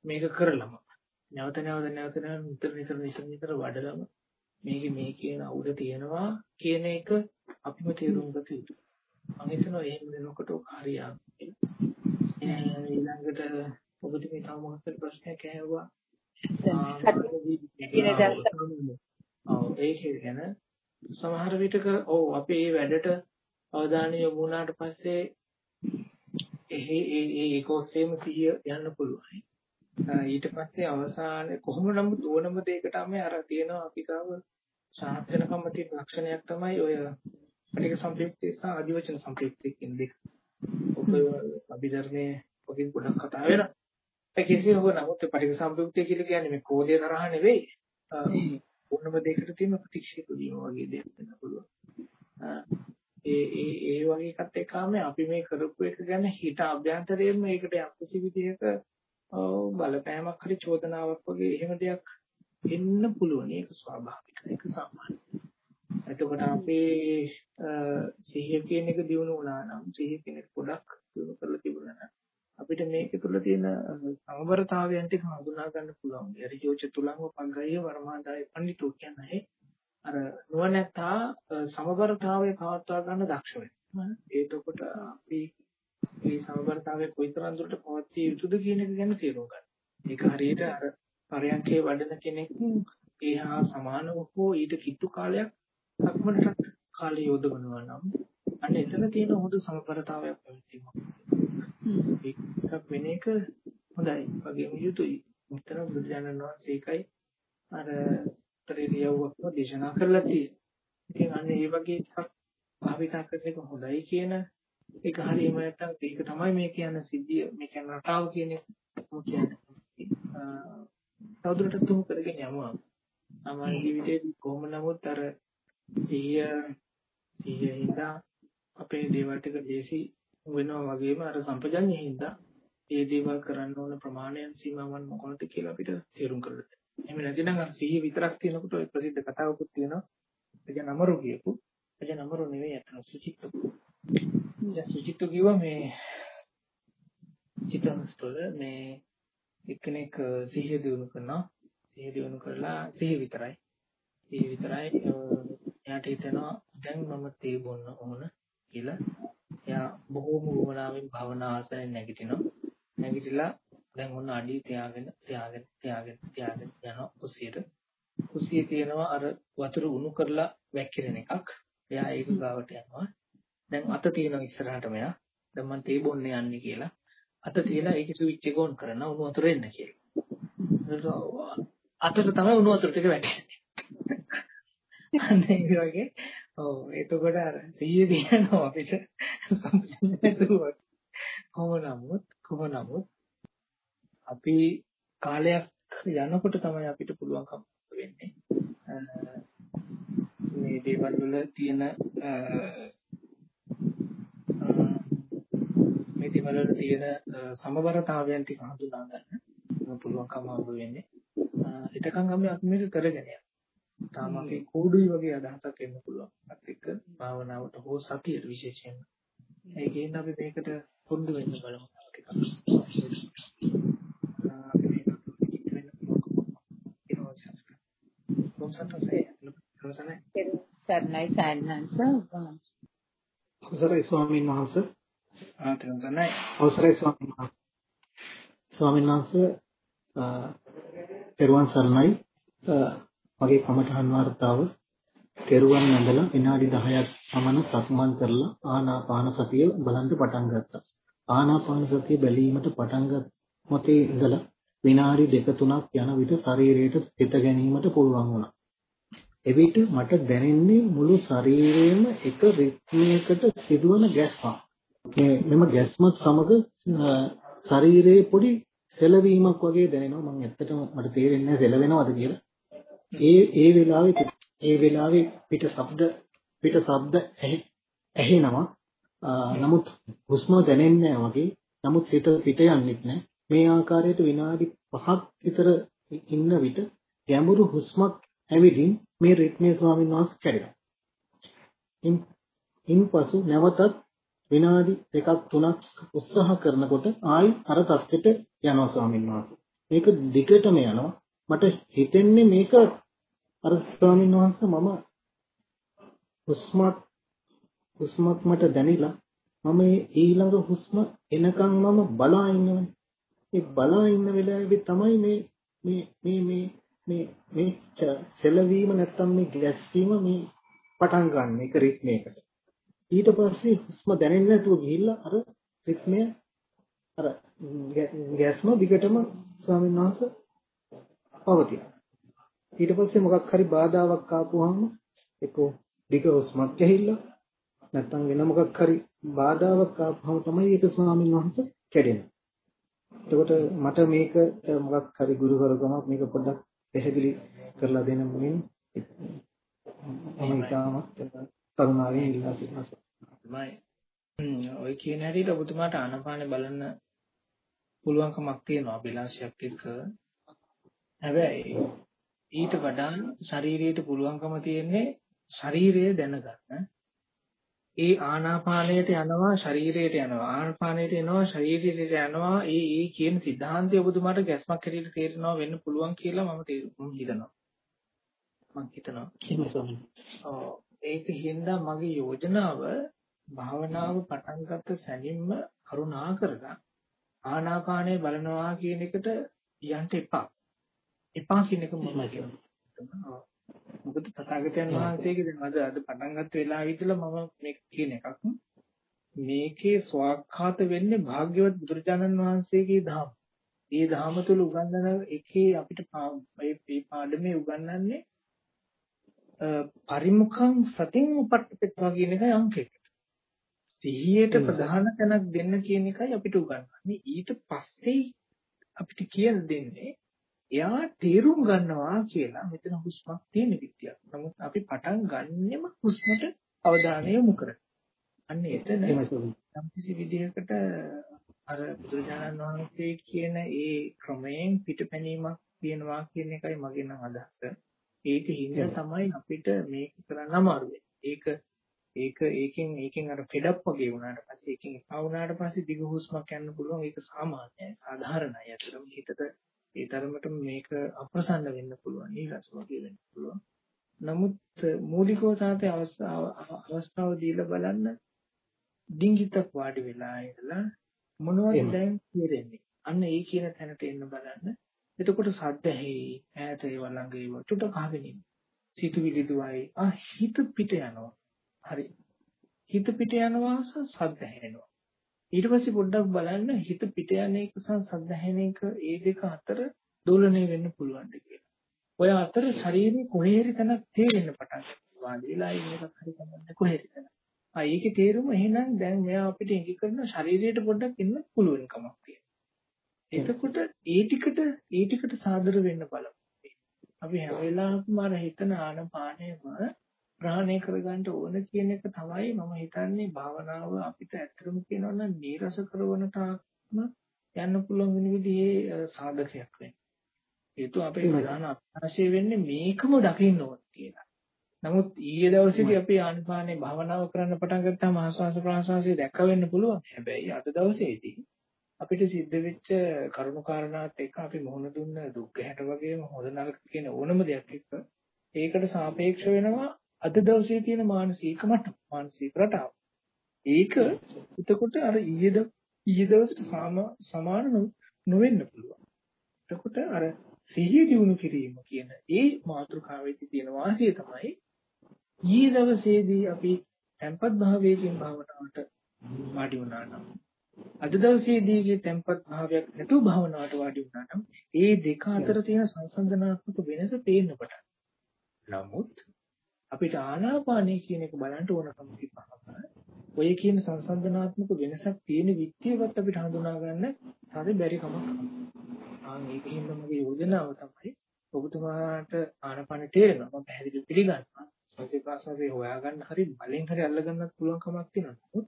මේක කරලම නැවත නැවත නැවත නිතර නිතර නිතර නිතර වඩලම මේක මේ කියන අවුල තියෙනවා කියන එක අපිම තේරුම් ගත යුතුයි. මම හිතනවා එහෙම වෙනකොට කාර්යයක් ඊළඟට ඔබතුමී තව මොකක්ද ප්‍රශ්නයක් ඇහුවා? ඔව් ඒක ගැන සමහර විටක ඔව් අපි මේ වැඩට අවධානය යොමු වුණාට පස්සේ එහි ඒ ඒක ඔස්සේම සිහිය යන්න පුළුවන්. ඊට පස්සේ අවසානයේ කොහොම නමුත් ඕනම දෙයකට අපි අර තියෙනවා අපි ගාව සාහත් වෙනකම් තියෙන ලක්ෂණයක් තමයි ඔය පටික සම්ප්‍රයුක්තය සහ අදිවචන සම්ප්‍රයුක්තය කියන දෙක. ඔබ අභිධර්මයේ වගේ ගොඩක් කතා වෙනවා. ඒ කිසි හො නමුත් පටික සම්ප්‍රයුක්තය කියලා කියන්නේ මේ කෝධය තරහ නෙවෙයි. ඕනම දෙයකට තියෙන ප්‍රතික්ෂේප වීම වගේ දෙයක් වෙන්න පුළුවන්. ඒ ඒ ඒ වගේ එකත් එක්කම අපි මේ කරපු එක ගැන හිත අභ්‍යන්තරයෙන්ම ඒකට යම්කිසි විදිහක බලපෑමක් හරි චෝදනාවක් වගේ එහෙම දෙයක් එන්න පුළුවන්. ඒක ස්වාභාවිකයි. ඒක සාමාන්‍යයි. එතකොට අපේ සිහිය කියන එක දිනු වුණා නම් සිහිය කියන එක ගොඩක් දිනු කරලා තිබුණා නම් අපිට මේක තුළ තියෙන සමබරතාවයන් ටික හඳුනා ගන්න පුළුවන්. යරිජෝච තුලංග පංගය වර්මාදාය පඬිතු කියන්නේ අර නුවණැත්තා සමබරතාවය පවත්වා ගන්න දක්ෂ වෙනවා. ඒකකොට අපි මේ සමබරතාවය කොයිතරම් දුරට පවත්විය යුතුද කියන එක ගැන තේරුම් ගන්න. ඒක හරියට අර පරයන්කේ වඩන කෙනෙක් ඒහා සමානව හෝ ඊට කිට්ටු කාලයක් සක්මනටත් කාලය යොදවනවා නම් අන්න එතන තියෙන හොඳ සමබරතාවයක් පැවතීමක්. ඒක වෙන එක හොඳයි. වගේම යුතුයි. මෙතන බුදුරජාණන් වහන්සේ ඒකයි අර ත්‍රිලියව්වක් දේශනා කරලා තියෙන්නේ. ඉතින් අන්න ඒ වගේ එකක් භාවිතා කරන එක හොඳයි කියන ඒක හරියම නැත්තම් ඒක තමයි මේ කියන සිද්ධිය මේ කියන රටාව කියන එක කියන්නේ. තවදුරටත් තුමු කරගෙන යමු. සාමාන්‍ය ජීවිතේදී කොහොම නමුත් අර සිහිය සිහියින්ද අපේ දේවල් ටික දේශි වෙනවා වගේම අර සම්පජඤ්ඤයින්ද ඒ දේවල් කරන්න ඕන ප්‍රමාණයන් සීමාවන් මොකක්ද කියලා අපිට තේරුම් කරගන්න. එහෙම නැතිනම් අර සිහිය විතරක් තියෙනකොට ඔය ප්‍රසිද්ධ කතාවකුත් තියෙනවා. ඒ කියන්නේ අමරු කියපු. ඒ කියන්නේ අමරු නෙවෙයි අතන සුචිත්ත. දැන් සුචිත්ත කිව්වා මේ චිත්තස්තවල මේ එක්කෙනෙක් සිහිය දිනු කරනවා. සිහිය දිනු කරලා සිහිය විතරයි. සිහිය විතරයි එයාට හිතෙනවා දැන් මම තේ බොන්න ඕන කියලා. එයා බොහෝම වමනාවෙන් භවනා ආසනෙන් නැගිටිනවා. නැගිටලා දැන් ඔන්න අඩිය තියාගෙන තියාගෙන තියාගෙන තියාගෙන යනවා කුසියට. කුසියේ තියෙනවා අර වතුර උණු කරලා වැක්කිරෙන එකක්. එයා ඒක ගාවට යනවා. දැන් අත තියෙනවා ඉස්සරහටම එයා. දැන් මම තේ බොන්න යන්නේ කියලා. අත තියලා ඒකේ ස්විච් එක ඔන් කරන උණු වතුර එන්න කියලා. අතට තමයි උණු වතුර ටික වැටෙන්නේ. අන්න ඒ වගේ ඔව් එතකොට අර සිහිය දිනනවා අපිට සම්පූර්ණ කොහොම නමුත් කොහොම නමුත් අපි කාලයක් යනකොට තමයි අපිට පුළුවන්කම වෙන්නේ. මේ දේවල් වල තියෙන මේ දේවල් වල තියෙන සමබරතාවයන් ටික හඳුනා ගන්න පුළුවන්කම හම්බ වෙන්නේ. එතකන් අපි අපි මේක කරගෙන යනවා තාම අපි කෝඩුයි වගේ අදහසක් එන්න පුළුවන්. අත් එක්ක භාවනාවට හෝ සතියට විශේෂයෙන්ම. ඒකෙන් අපි මේකට පුරුදු වෙන්න බලමු ටිකක් සර්ණයි සයන්හන්ස අවසරයි ස්වාමීන් වහන්සේ. ආ තෙරුවන් අවසරයි ස්වාමීන් වහන්සේ. ස්වාමීන් වහන්සේ තෙරුවන් සරණයි. මගේ කමඨහන් වර්තාව තෙරුවන් නැඳලා විනාඩි 10ක් පමණ සක්මන් කරලා ආනාපාන සතිය බලන්න පටන් ගත්තා. ආනාපාන සතිය බැලීමට පටන් ගත් මොතේ ඉඳලා විනාඩි දෙක තුනක් යන විට ශරීරයට හිත ගැනීමට පුළුවන් වුණා එවිට මට දැනෙන්නේ මුළු ශරීරයේම එක රිද්මයකට සිදුවන ගැස්මක්. මේ මෙම ගැස්මත් සමග ශරීරයේ පොඩි සෙලවීමක් වගේ දැනෙනවා. මම ඇත්තටම මට තේරෙන්නේ නැහැ සෙලවෙනවද කියලා. ඒ ඒ වෙලාවේ ඒ වෙලාවේ පිට ශබ්ද පිට ශබ්ද ඇහෙනවා. නමුත් හුස්ම දැනෙන්නේ වගේ. නමුත් හිත පිට යන්නේත් නැහැ. මේ ආකාරයට විනාඩි 5ක් විතර ඉන්න විට ගැඹුරු හුස්මක් ඇවිදින් මේ රිත්මේ ස්වාමීන් වහන්සේ කැඩෙනවා. ඉන්පසු නැවතත් විනාඩි දෙකක් තුනක් උත්සාහ කරනකොට ආයි අර තත්ත්වෙට යනවා ස්වාමීන් වහන්සේ. මේක දිගටම යනවා. මට හිතෙන්නේ මේක අර ස්වාමීන් වහන්සේ මම හුස්මත් හුස්මත් මට දැනිලා මම ඊළඟ හුස්ම එනකන් මම බලා ඉන්නවනේ. ඒ බලා ඉන්න වෙලාවේ තමයි මේ මේ මේ මේ මේ මේ සෙලවීම නැත්තම් මේ ගැස්වීම මේ පටන් ගන්න එක රිද්මයකට. ඊට පස්සේ හුස්ම දැනෙන්නේ නැතුව ගිහිල්ලා අර රිද්මය අර ගැස්ම දිගටම ස්වාමීන් වහන්සේ පවතින. ඊට පස්සේ මොකක් හරි බාධාවක් ආපුවාම එක්කෝ දිග හුස්මක් ගිහිල්ලා නැත්තම් වෙන මොකක් හරි බාධාවක් ආපුවම තමයි ඒක ස්වාමීන් වහන්සේ කැඩෙන්නේ. එතකොට මට මේක මොකක් හරි ගුරුවරකමක් මේක පොඩ්ඩක් පැහැදිලි කරලා දෙන්න මුලින් මම ඉතාමත් කරුණාවෙන් ඉල්ලා සිටිනවා. මම ඔය කියන හැටියට ඔබතුමාට ආනපාන බලන්න පුළුවන්කමක් තියෙනවා අභිලාෂයක් එක්ක. හැබැයි ඊට වඩා ශරීරයට පුළුවන්කම තියෙන්නේ ශරීරය දැනගන්න. ඒ ආනාපානයට යනවා ශරීරයට යනවා. ආනාපානයට එනවා ශරීරයට යනවා. ඒ ඒ කියන સિદ્ધාන්තය ඔබතුමාට ගැස්මක් හැටියට තේරෙනවා වෙන්න පුළුවන් කියලා මම තේරුම් හිතනවා. මම හිතනවා. එහෙම ස්වාමීන්. ඒක හින්දා මගේ යෝජනාව භාවනාව පටන් ගත්ත සැනින්ම කරුණා කරලා ආනාපානය බලනවා කියන එකට යන්න එපා. එපා කියන එක මම කියනවා. මොකද තථාගතයන් වහන්සේගේ දැන් අද අද පටන් ගත්ත වෙලාවෙ ඉඳලා මම මේක කියන එකක් මේකේ ස්වාක්ඛාත වෙන්නේ භාග්‍යවත් බුදුරජාණන් වහන්සේගේ ධර්ම. ඒ ධර්ම තුල උගන්වන එකේ අපිට මේ පාඩමේ උගන්වන්නේ පරිමුඛං සතින් උපට්ඨපෙත්වා කියන එකයි අංකයකට. සිහියට ප්‍රධාන තැනක් දෙන්න කියන එකයි අපිට උගන්වන්නේ. ඊට පස්සේ අපිට කියලා දෙන්නේ එයා තේරුම් ගන්නවා කියලා මෙතන හුස්මක් තියෙන විදියක්. නමුත් අපි පටන් ගන්නෙම හුස්මට අවධානය යොමු කරගෙන. අන්න එතන යම්කිසි විදිහකට අර බුදුරජාණන් වහන්සේ කියන ඒ ක්‍රමයෙන් පිටපැනීමක් තියෙනවා කියන එකයි මගේ නම් අදහස. ඒක හින්දා තමයි අපිට මේක කරන්න අමාරු ඒක ඒක ඒකෙන් ඒකෙන් අර ෆෙඩප් වගේ වුණාට පස්සේ ඒකෙන් එපා වුණාට පස්සේ දිග හුස්මක් යන්න පුළුවන් ඒක සාමාන්‍යයි සාධාරණයි අතරම හිතට ඒ තරමටම මේක අප්‍රසන්න වෙන්න පුළුවන් ඊළඟ වගේ වෙන්න පුළුවන්. නමුත් මූලිකව තාතේ අවස්ථාව අවස්ථාව දීලා බලන්න ඩිංගිතක් වාඩි වෙලා ඉඳලා මොනවද දැන් තේරෙන්නේ. අන්න ඒ කියන තැනට එන්න බලන්න. එතකොට සද්ද ඇහි ඈත ඒ වළංග ඒව චුට කහගෙන ඉන්න. සිතුවිලි දුවයි ආ හිත පිට යනවා. හරි. හිත පිට යනවා සද්ද ඇහෙනවා. ඊට පස්සේ පොඩ්ඩක් බලන්න හිත පිට යන එක සහ සද්ද ඇහෙන එක ඒ දෙක අතර දෝලණය වෙන්න පුළුවන්ද කියලා. ඔය අතර ශරීරේ කොහේ හරි තැනක් තේරෙන්න පටන් ගන්නවා. වාඩිලා ඉන්න එකක් හරි කමන්නේ කොහේ හරි තැනක්. ආ ඒකේ තේරුම එහෙනම් දැන් මෙයා අපිට ඉඟි කරන ශරීරයට පොඩ්ඩක් ඉන්න පුළුවන් කමක් තියෙනවා. එතකොට ඒ ටිකට ඒ ටිකට සාදර වෙන්න බලමු. අපි හැම වෙලාවෙම අර හිතන ආනපානයම ග්‍රහණය කරගන්න ඕන කියන එක තමයි මම හිතන්නේ භාවනාව අපිට ඇත්තටම කියනවා නම් නීරස කරන තාක්ම යන්න පුළුවන් වෙන විදිහේ සාධකයක් වෙන්නේ. ඒතු අපේ ප්‍රධාන අවශ්‍ය වෙන්නේ මේකම දකින්න ඕන කියලා. නමුත් ඊයේ දවසේදී අපි ආනපානේ භාවනාව කරන්න පටන් ගත්තාම ආස්වාස ප්‍රාස්වාසය දැක්ක වෙන්න පුළුවන්. හැබැයි අද දවසේදී අපිට සිද්ධ වෙච්ච කරුණු කාරණාත් එක්ක අපි මොහොන දුන්න දුක් ගැහැට වගේම හොඳ නරක කියන ඕනම දෙයක් එක්ක ඒකට සාපේක්ෂ වෙනවා අද දවසේ තියෙන මානසික මට්ටම මානසික රටාව. ඒක එතකොට අර ඊයේ ඊයේ දවසට සමාන නොවෙන්න පුළුවන්. එතකොට අර සිහිය දිනු කිරීම කියන ඒ මාතෘකාවේදී තියෙන වාසිය තමයි ඊයේ දවසේදී අපි tempat භාවයෙන් භාවනාවට වාඩි වුණා නම් අද දවසේදීගේ tempat භාවයක් නැතුව භාවනාවට වාඩි වුණා නම් ඒ දෙක අතර තියෙන සංසන්දනාත්මක වෙනස පේන්න පටන් නමුත් අපිට ආනාපානය කියන එක බලන්න ඕනකම තිබ්බම ඔය කියන සංසන්දනාත්මක වෙනසක් තියෙන විත්තියවත් අපිට හඳුනා ගන්න හරි බැරි කමක් ආන් ඒකින්ද මගේ යෝජනාව තමයි ඔබතුමාට ආනාපාන තේරෙනවා. මම පැහැදිලි පිළිගන්නවා. සසේ ප්‍රාසසේ හොයාගන්න හරි බලෙන් හරි අල්ලගන්නත් පුළුවන් කමක් තියෙනවා.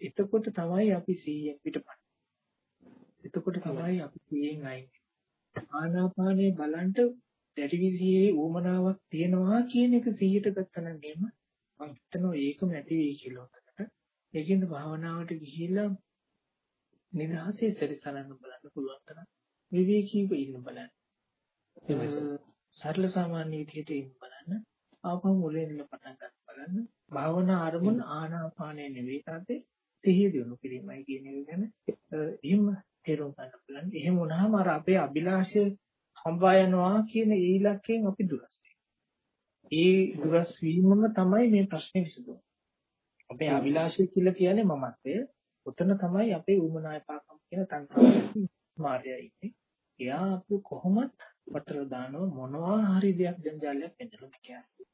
එතකොට තමයි අපි 100න් පිටපත් එතකොට තමයි අපි 100න් අයින් ආනාපානේ බලන්ට දැඩි විදිහේ ඌමනාවක් තියෙනවා කියන එක 100ට ගත්තනම් එහෙම මම හිතනවා ඒකම ඇති වෙයි කියලා. ඒකින්ද භාවනාවට ගිහිල්ලා නිදහසේ සැරිසරන්න බලන්න පුළුවන් තරම් විවේකීව ඉන්න බලන්න. සරල සාමාන්‍ය විදිහට ඉන්න බලන්න. ආපහු මුලින්ම පටන් ගන්න බලන්න. භාවනා අරමුණ ආනාපානය නෙවෙයි තාත්තේ සිහිය දිනු කිරීමයි කියන එක ගැන එහෙම තේරුම් ගන්න බලන්න. එහෙම වුණාම අර අපේ අභිලාෂය හම්බා යනවා කියන ඒ ඉලක්කයෙන් අපි දුරස් ඒ දුරස් වීමම තමයි මේ ප්‍රශ්නේ විසඳුනේ. අපේ අවිලාෂය කියලා කියන්නේ මමත්වය. උතන තමයි අපේ උමනායපාකම් කියන තණ්හාව මාර්යය ඉන්නේ. එයා අපි කොහොමද පතර දානව මොනවා හරි දෙයක් ජංජාලයක් වෙන්නලු කියන්නේ.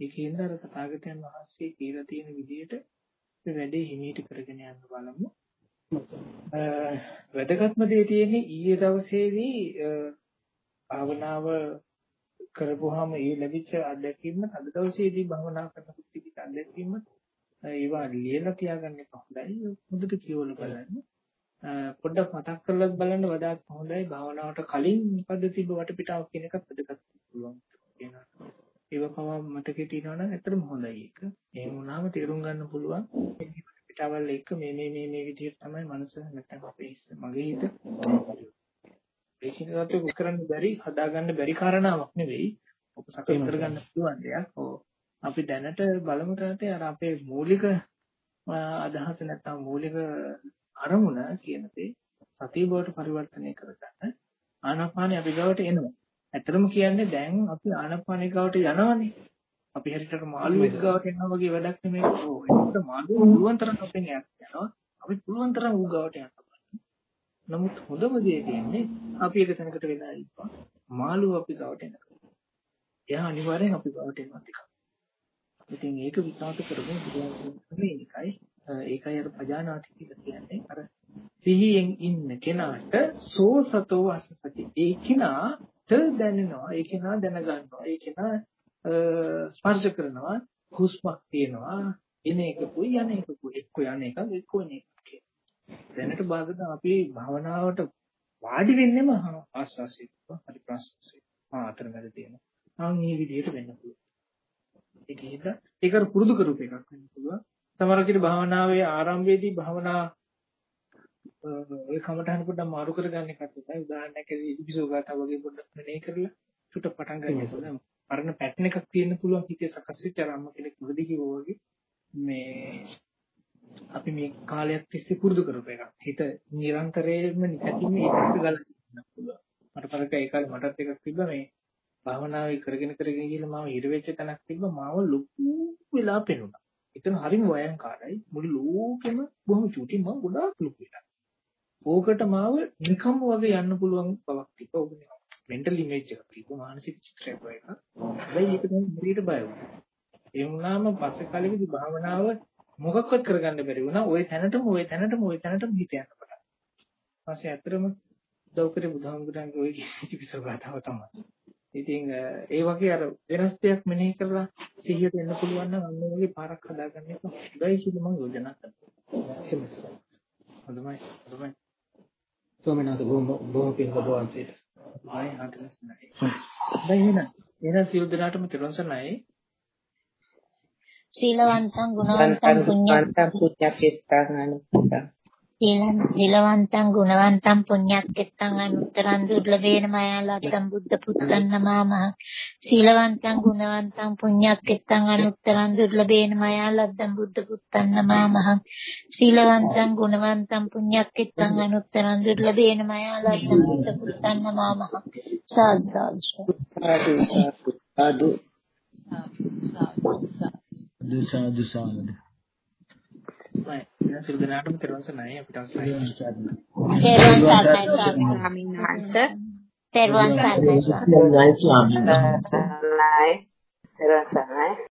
ඒකෙන්ද අර තථාගතයන් වහන්සේ කියලා තියෙන විදිහට මේ වැඩේ හිමීට කරගෙන යන්න බලමු. වැදගත්ම දේ තියෙන්නේ ඊයේ දවසේදී භාවනාව කරපුවාම ඒ ලැබිච්ච අත්දැකීම අද දවසේදී භාවනා කරනකොට තිබිච්ච අත්දැකීම ඒවා ලියලා තියාගන්න එක හොඳයි. හොඳට කියවලා බලන්න. පොඩ්ඩක් මතක් කරලා බලන්න වඩාත් හොඳයි භාවනාවට කලින් මොකද තිබ්බ වටපිටාව කියන එකත් වැදගත් පුළුවන් කියනවා. ඒව පවා මතකේ තියෙනවා නම් ඇත්තටම හොඳයි ඒක. එහෙම වුණාම තේරුම් ගන්න පුළුවන් පිටාවල් එක මේ මේ මේ මේ විදිහට තමයි මනස නැත්නම් අපේ මගේ හිත ඒකින් සත්‍ය කරන්න බැරි හදාගන්න බැරි කාරණාවක් නෙවෙයි. ඔක සකස් කරගන්න පුළුවන් දෙයක්. ඔව්. අපි දැනට බලමු තාත්තේ අර අපේ මූලික අදහස නැත්නම් මූලික අරමුණ කියන දේ සතිය බවට පරිවර්තනය කරගන්න ආනාපානිය අපි ගාවට එනවා. ඇත්තටම කියන්නේ දැන් අපි ආනාපානිය ගාවට යනවනේ. අපි හරියට මාළුවෙක් ගාවට යනවා වගේ වැඩක් නෙමෙයි. ඔව්. ඒකට මාළුව පුළුවන් තරම් අපෙන් යනවා. අපි පුළුවන් තරම් ඌ ගාවට යනවා. නමුත් හොඳම දේ තියෙන්නේ අපි එක තැනකට වෙලා ඉන්නවා. මාළුව අපි ගාවට එනවා. එයා අනිවාර්යෙන් අපි ගාවට එනවා ටිකක්. ඉතින් ඒක විකාශ කරගෙන බුදුන් එකයි ඒකයි අර ප්‍රජානාති කියලා කියන්නේ අර සිහියෙන් ඉන්න කෙනාට සෝසතෝ අසසති ඒ කෙනාට දැනෙනවා ඒ කෙනා දැනගන්නවා ඒ කෙනා ස්පර්ශ කරනවා හුස්මක් තියෙනවා එන එකකුයි යන එකකුයි එක්ක යන එකක් එක්ක එන එකක් දැනට බාගද අපි භවනාවට වාඩි වෙන්නෙම ආස්වාසිය හරි ප්‍රාස්වාසිය ආ අතරමැද තියෙන. ආන් මේ විදිහට වෙන්න පුළුවන්. ඒකෙහිද ඒක පුරුදු කරපු එකක් වෙන්න පුළුවන්. සමහරවිට භවනාවේ ආරම්භයේදී භවනා ඔය කමටහන පොඩ්ඩක් මාරු කරගන්න එකක් තමයි. උදාහරණයක් ඇරෙයි ඉතිපිසෝ ගාථා වගේ පොඩ්ඩක් මෙනේ කරලා චුට පටන් ගන්න ඕනේ. පරණ පැටර්න් එකක් තියෙන්න පුළුවන් හිතේ සකස් වෙච්ච අරම්ම කෙනෙක් මුලදී කිව්වා වගේ මේ අපි මේ කාලයක් තිස්සේ පුරුදු කරපු එකක්. හිත නිරන්තරයෙන්ම නිකතිම ඒකට ගලන්න පුළුවන්. මට පරක ඒ කාලේ මටත් එකක් තිබ්බා මේ භාවනාවේ කරගෙන කරගෙන ගිහලා මාව ඉර වෙච්ච තැනක් තිබ්බා මාව ලොකු වෙලා පෙනුණා. එතන හරිම වයංකාරයි. මුළු ලෝකෙම බොහොම චුටි මම ගොඩාක් ලොකු වෙලා. ඕකට මාව නිකම් වගේ යන්න පුළුවන් බවක් තිබ්බා. ඕක මෙන්ටල් ඉමේජ් එකක් තිබ්බා මානසික චිත්‍රයක් වගේ එකක්. හැබැයි ඒක තමයි හරියට බය වුණා. ඒ වුණාම පස්සේ කාලෙකදී භාවනාව මොකක්වත් කරගන්න බැරි වුණා. ওই තැනටම ওই තැනටම ওই තැනටම හිත යන්න පටන්. ඊපස්සේ ඇත්තටම දවකරේ බුදුහාමුදුරන්ගේ ওই කිසිසෝ ගාතාව තමයි. ඉතින් ඒ වගේ අර වෙනස් දෙයක් මෙනෙහි කරලා සිහියට එන්න පුළුවන් නම් අන්න වගේ පාරක් හදාගන්න එක හොඳයි කියලා මම යෝජනා කරනවා. එහෙමයි. හොඳයි. හොඳයි. ස්වාමීන් වහන්සේ බොහොම බොහොම පින් ඔබ වහන්සේට. ආයි හදලස් නැහැ. දැන් එහෙනම් එහෙනම් සියලු දෙනාටම තිරුවන් සරණයි. සීලවන්තං ගුණවන්තං පුඤ්ඤන්තං පුඤ්ඤපෙත්තං අනුත්තං. සීලවන්තං ගුණවන්තං පුඤ්ඤක්කෙත්තං අනුත්තරං දුර්ලභේන මයා ලද්දං බුද්ධ පුත්තං නමාමහ. සීලවන්තං ගුණවන්තං පුඤ්ඤක්කෙත්තං අනුත්තරං දුර්ලභේන මයා ලද්දං බුද්ධ පුත්තං නමාමහ. සීලවන්තං ගුණවන්තං පුඤ්ඤක්කෙත්තං අනුත්තරං දුර්ලභේන මයා ලද්දං බුද්ධ පුත්තං නමාමහ. සාදු සාදු. සාදු සාදු සාදු සාදු නෑ සිල් දනාටම තෙරුවන් සරණයි. අපිට අවසරයි. තෙරුවන් සරණයි. ස්වාමීන් වහන්සේ. තෙරුවන් සරණයි ස්වාමීන් වහන්සේ. සරණයි තෙරුවන් සරණයි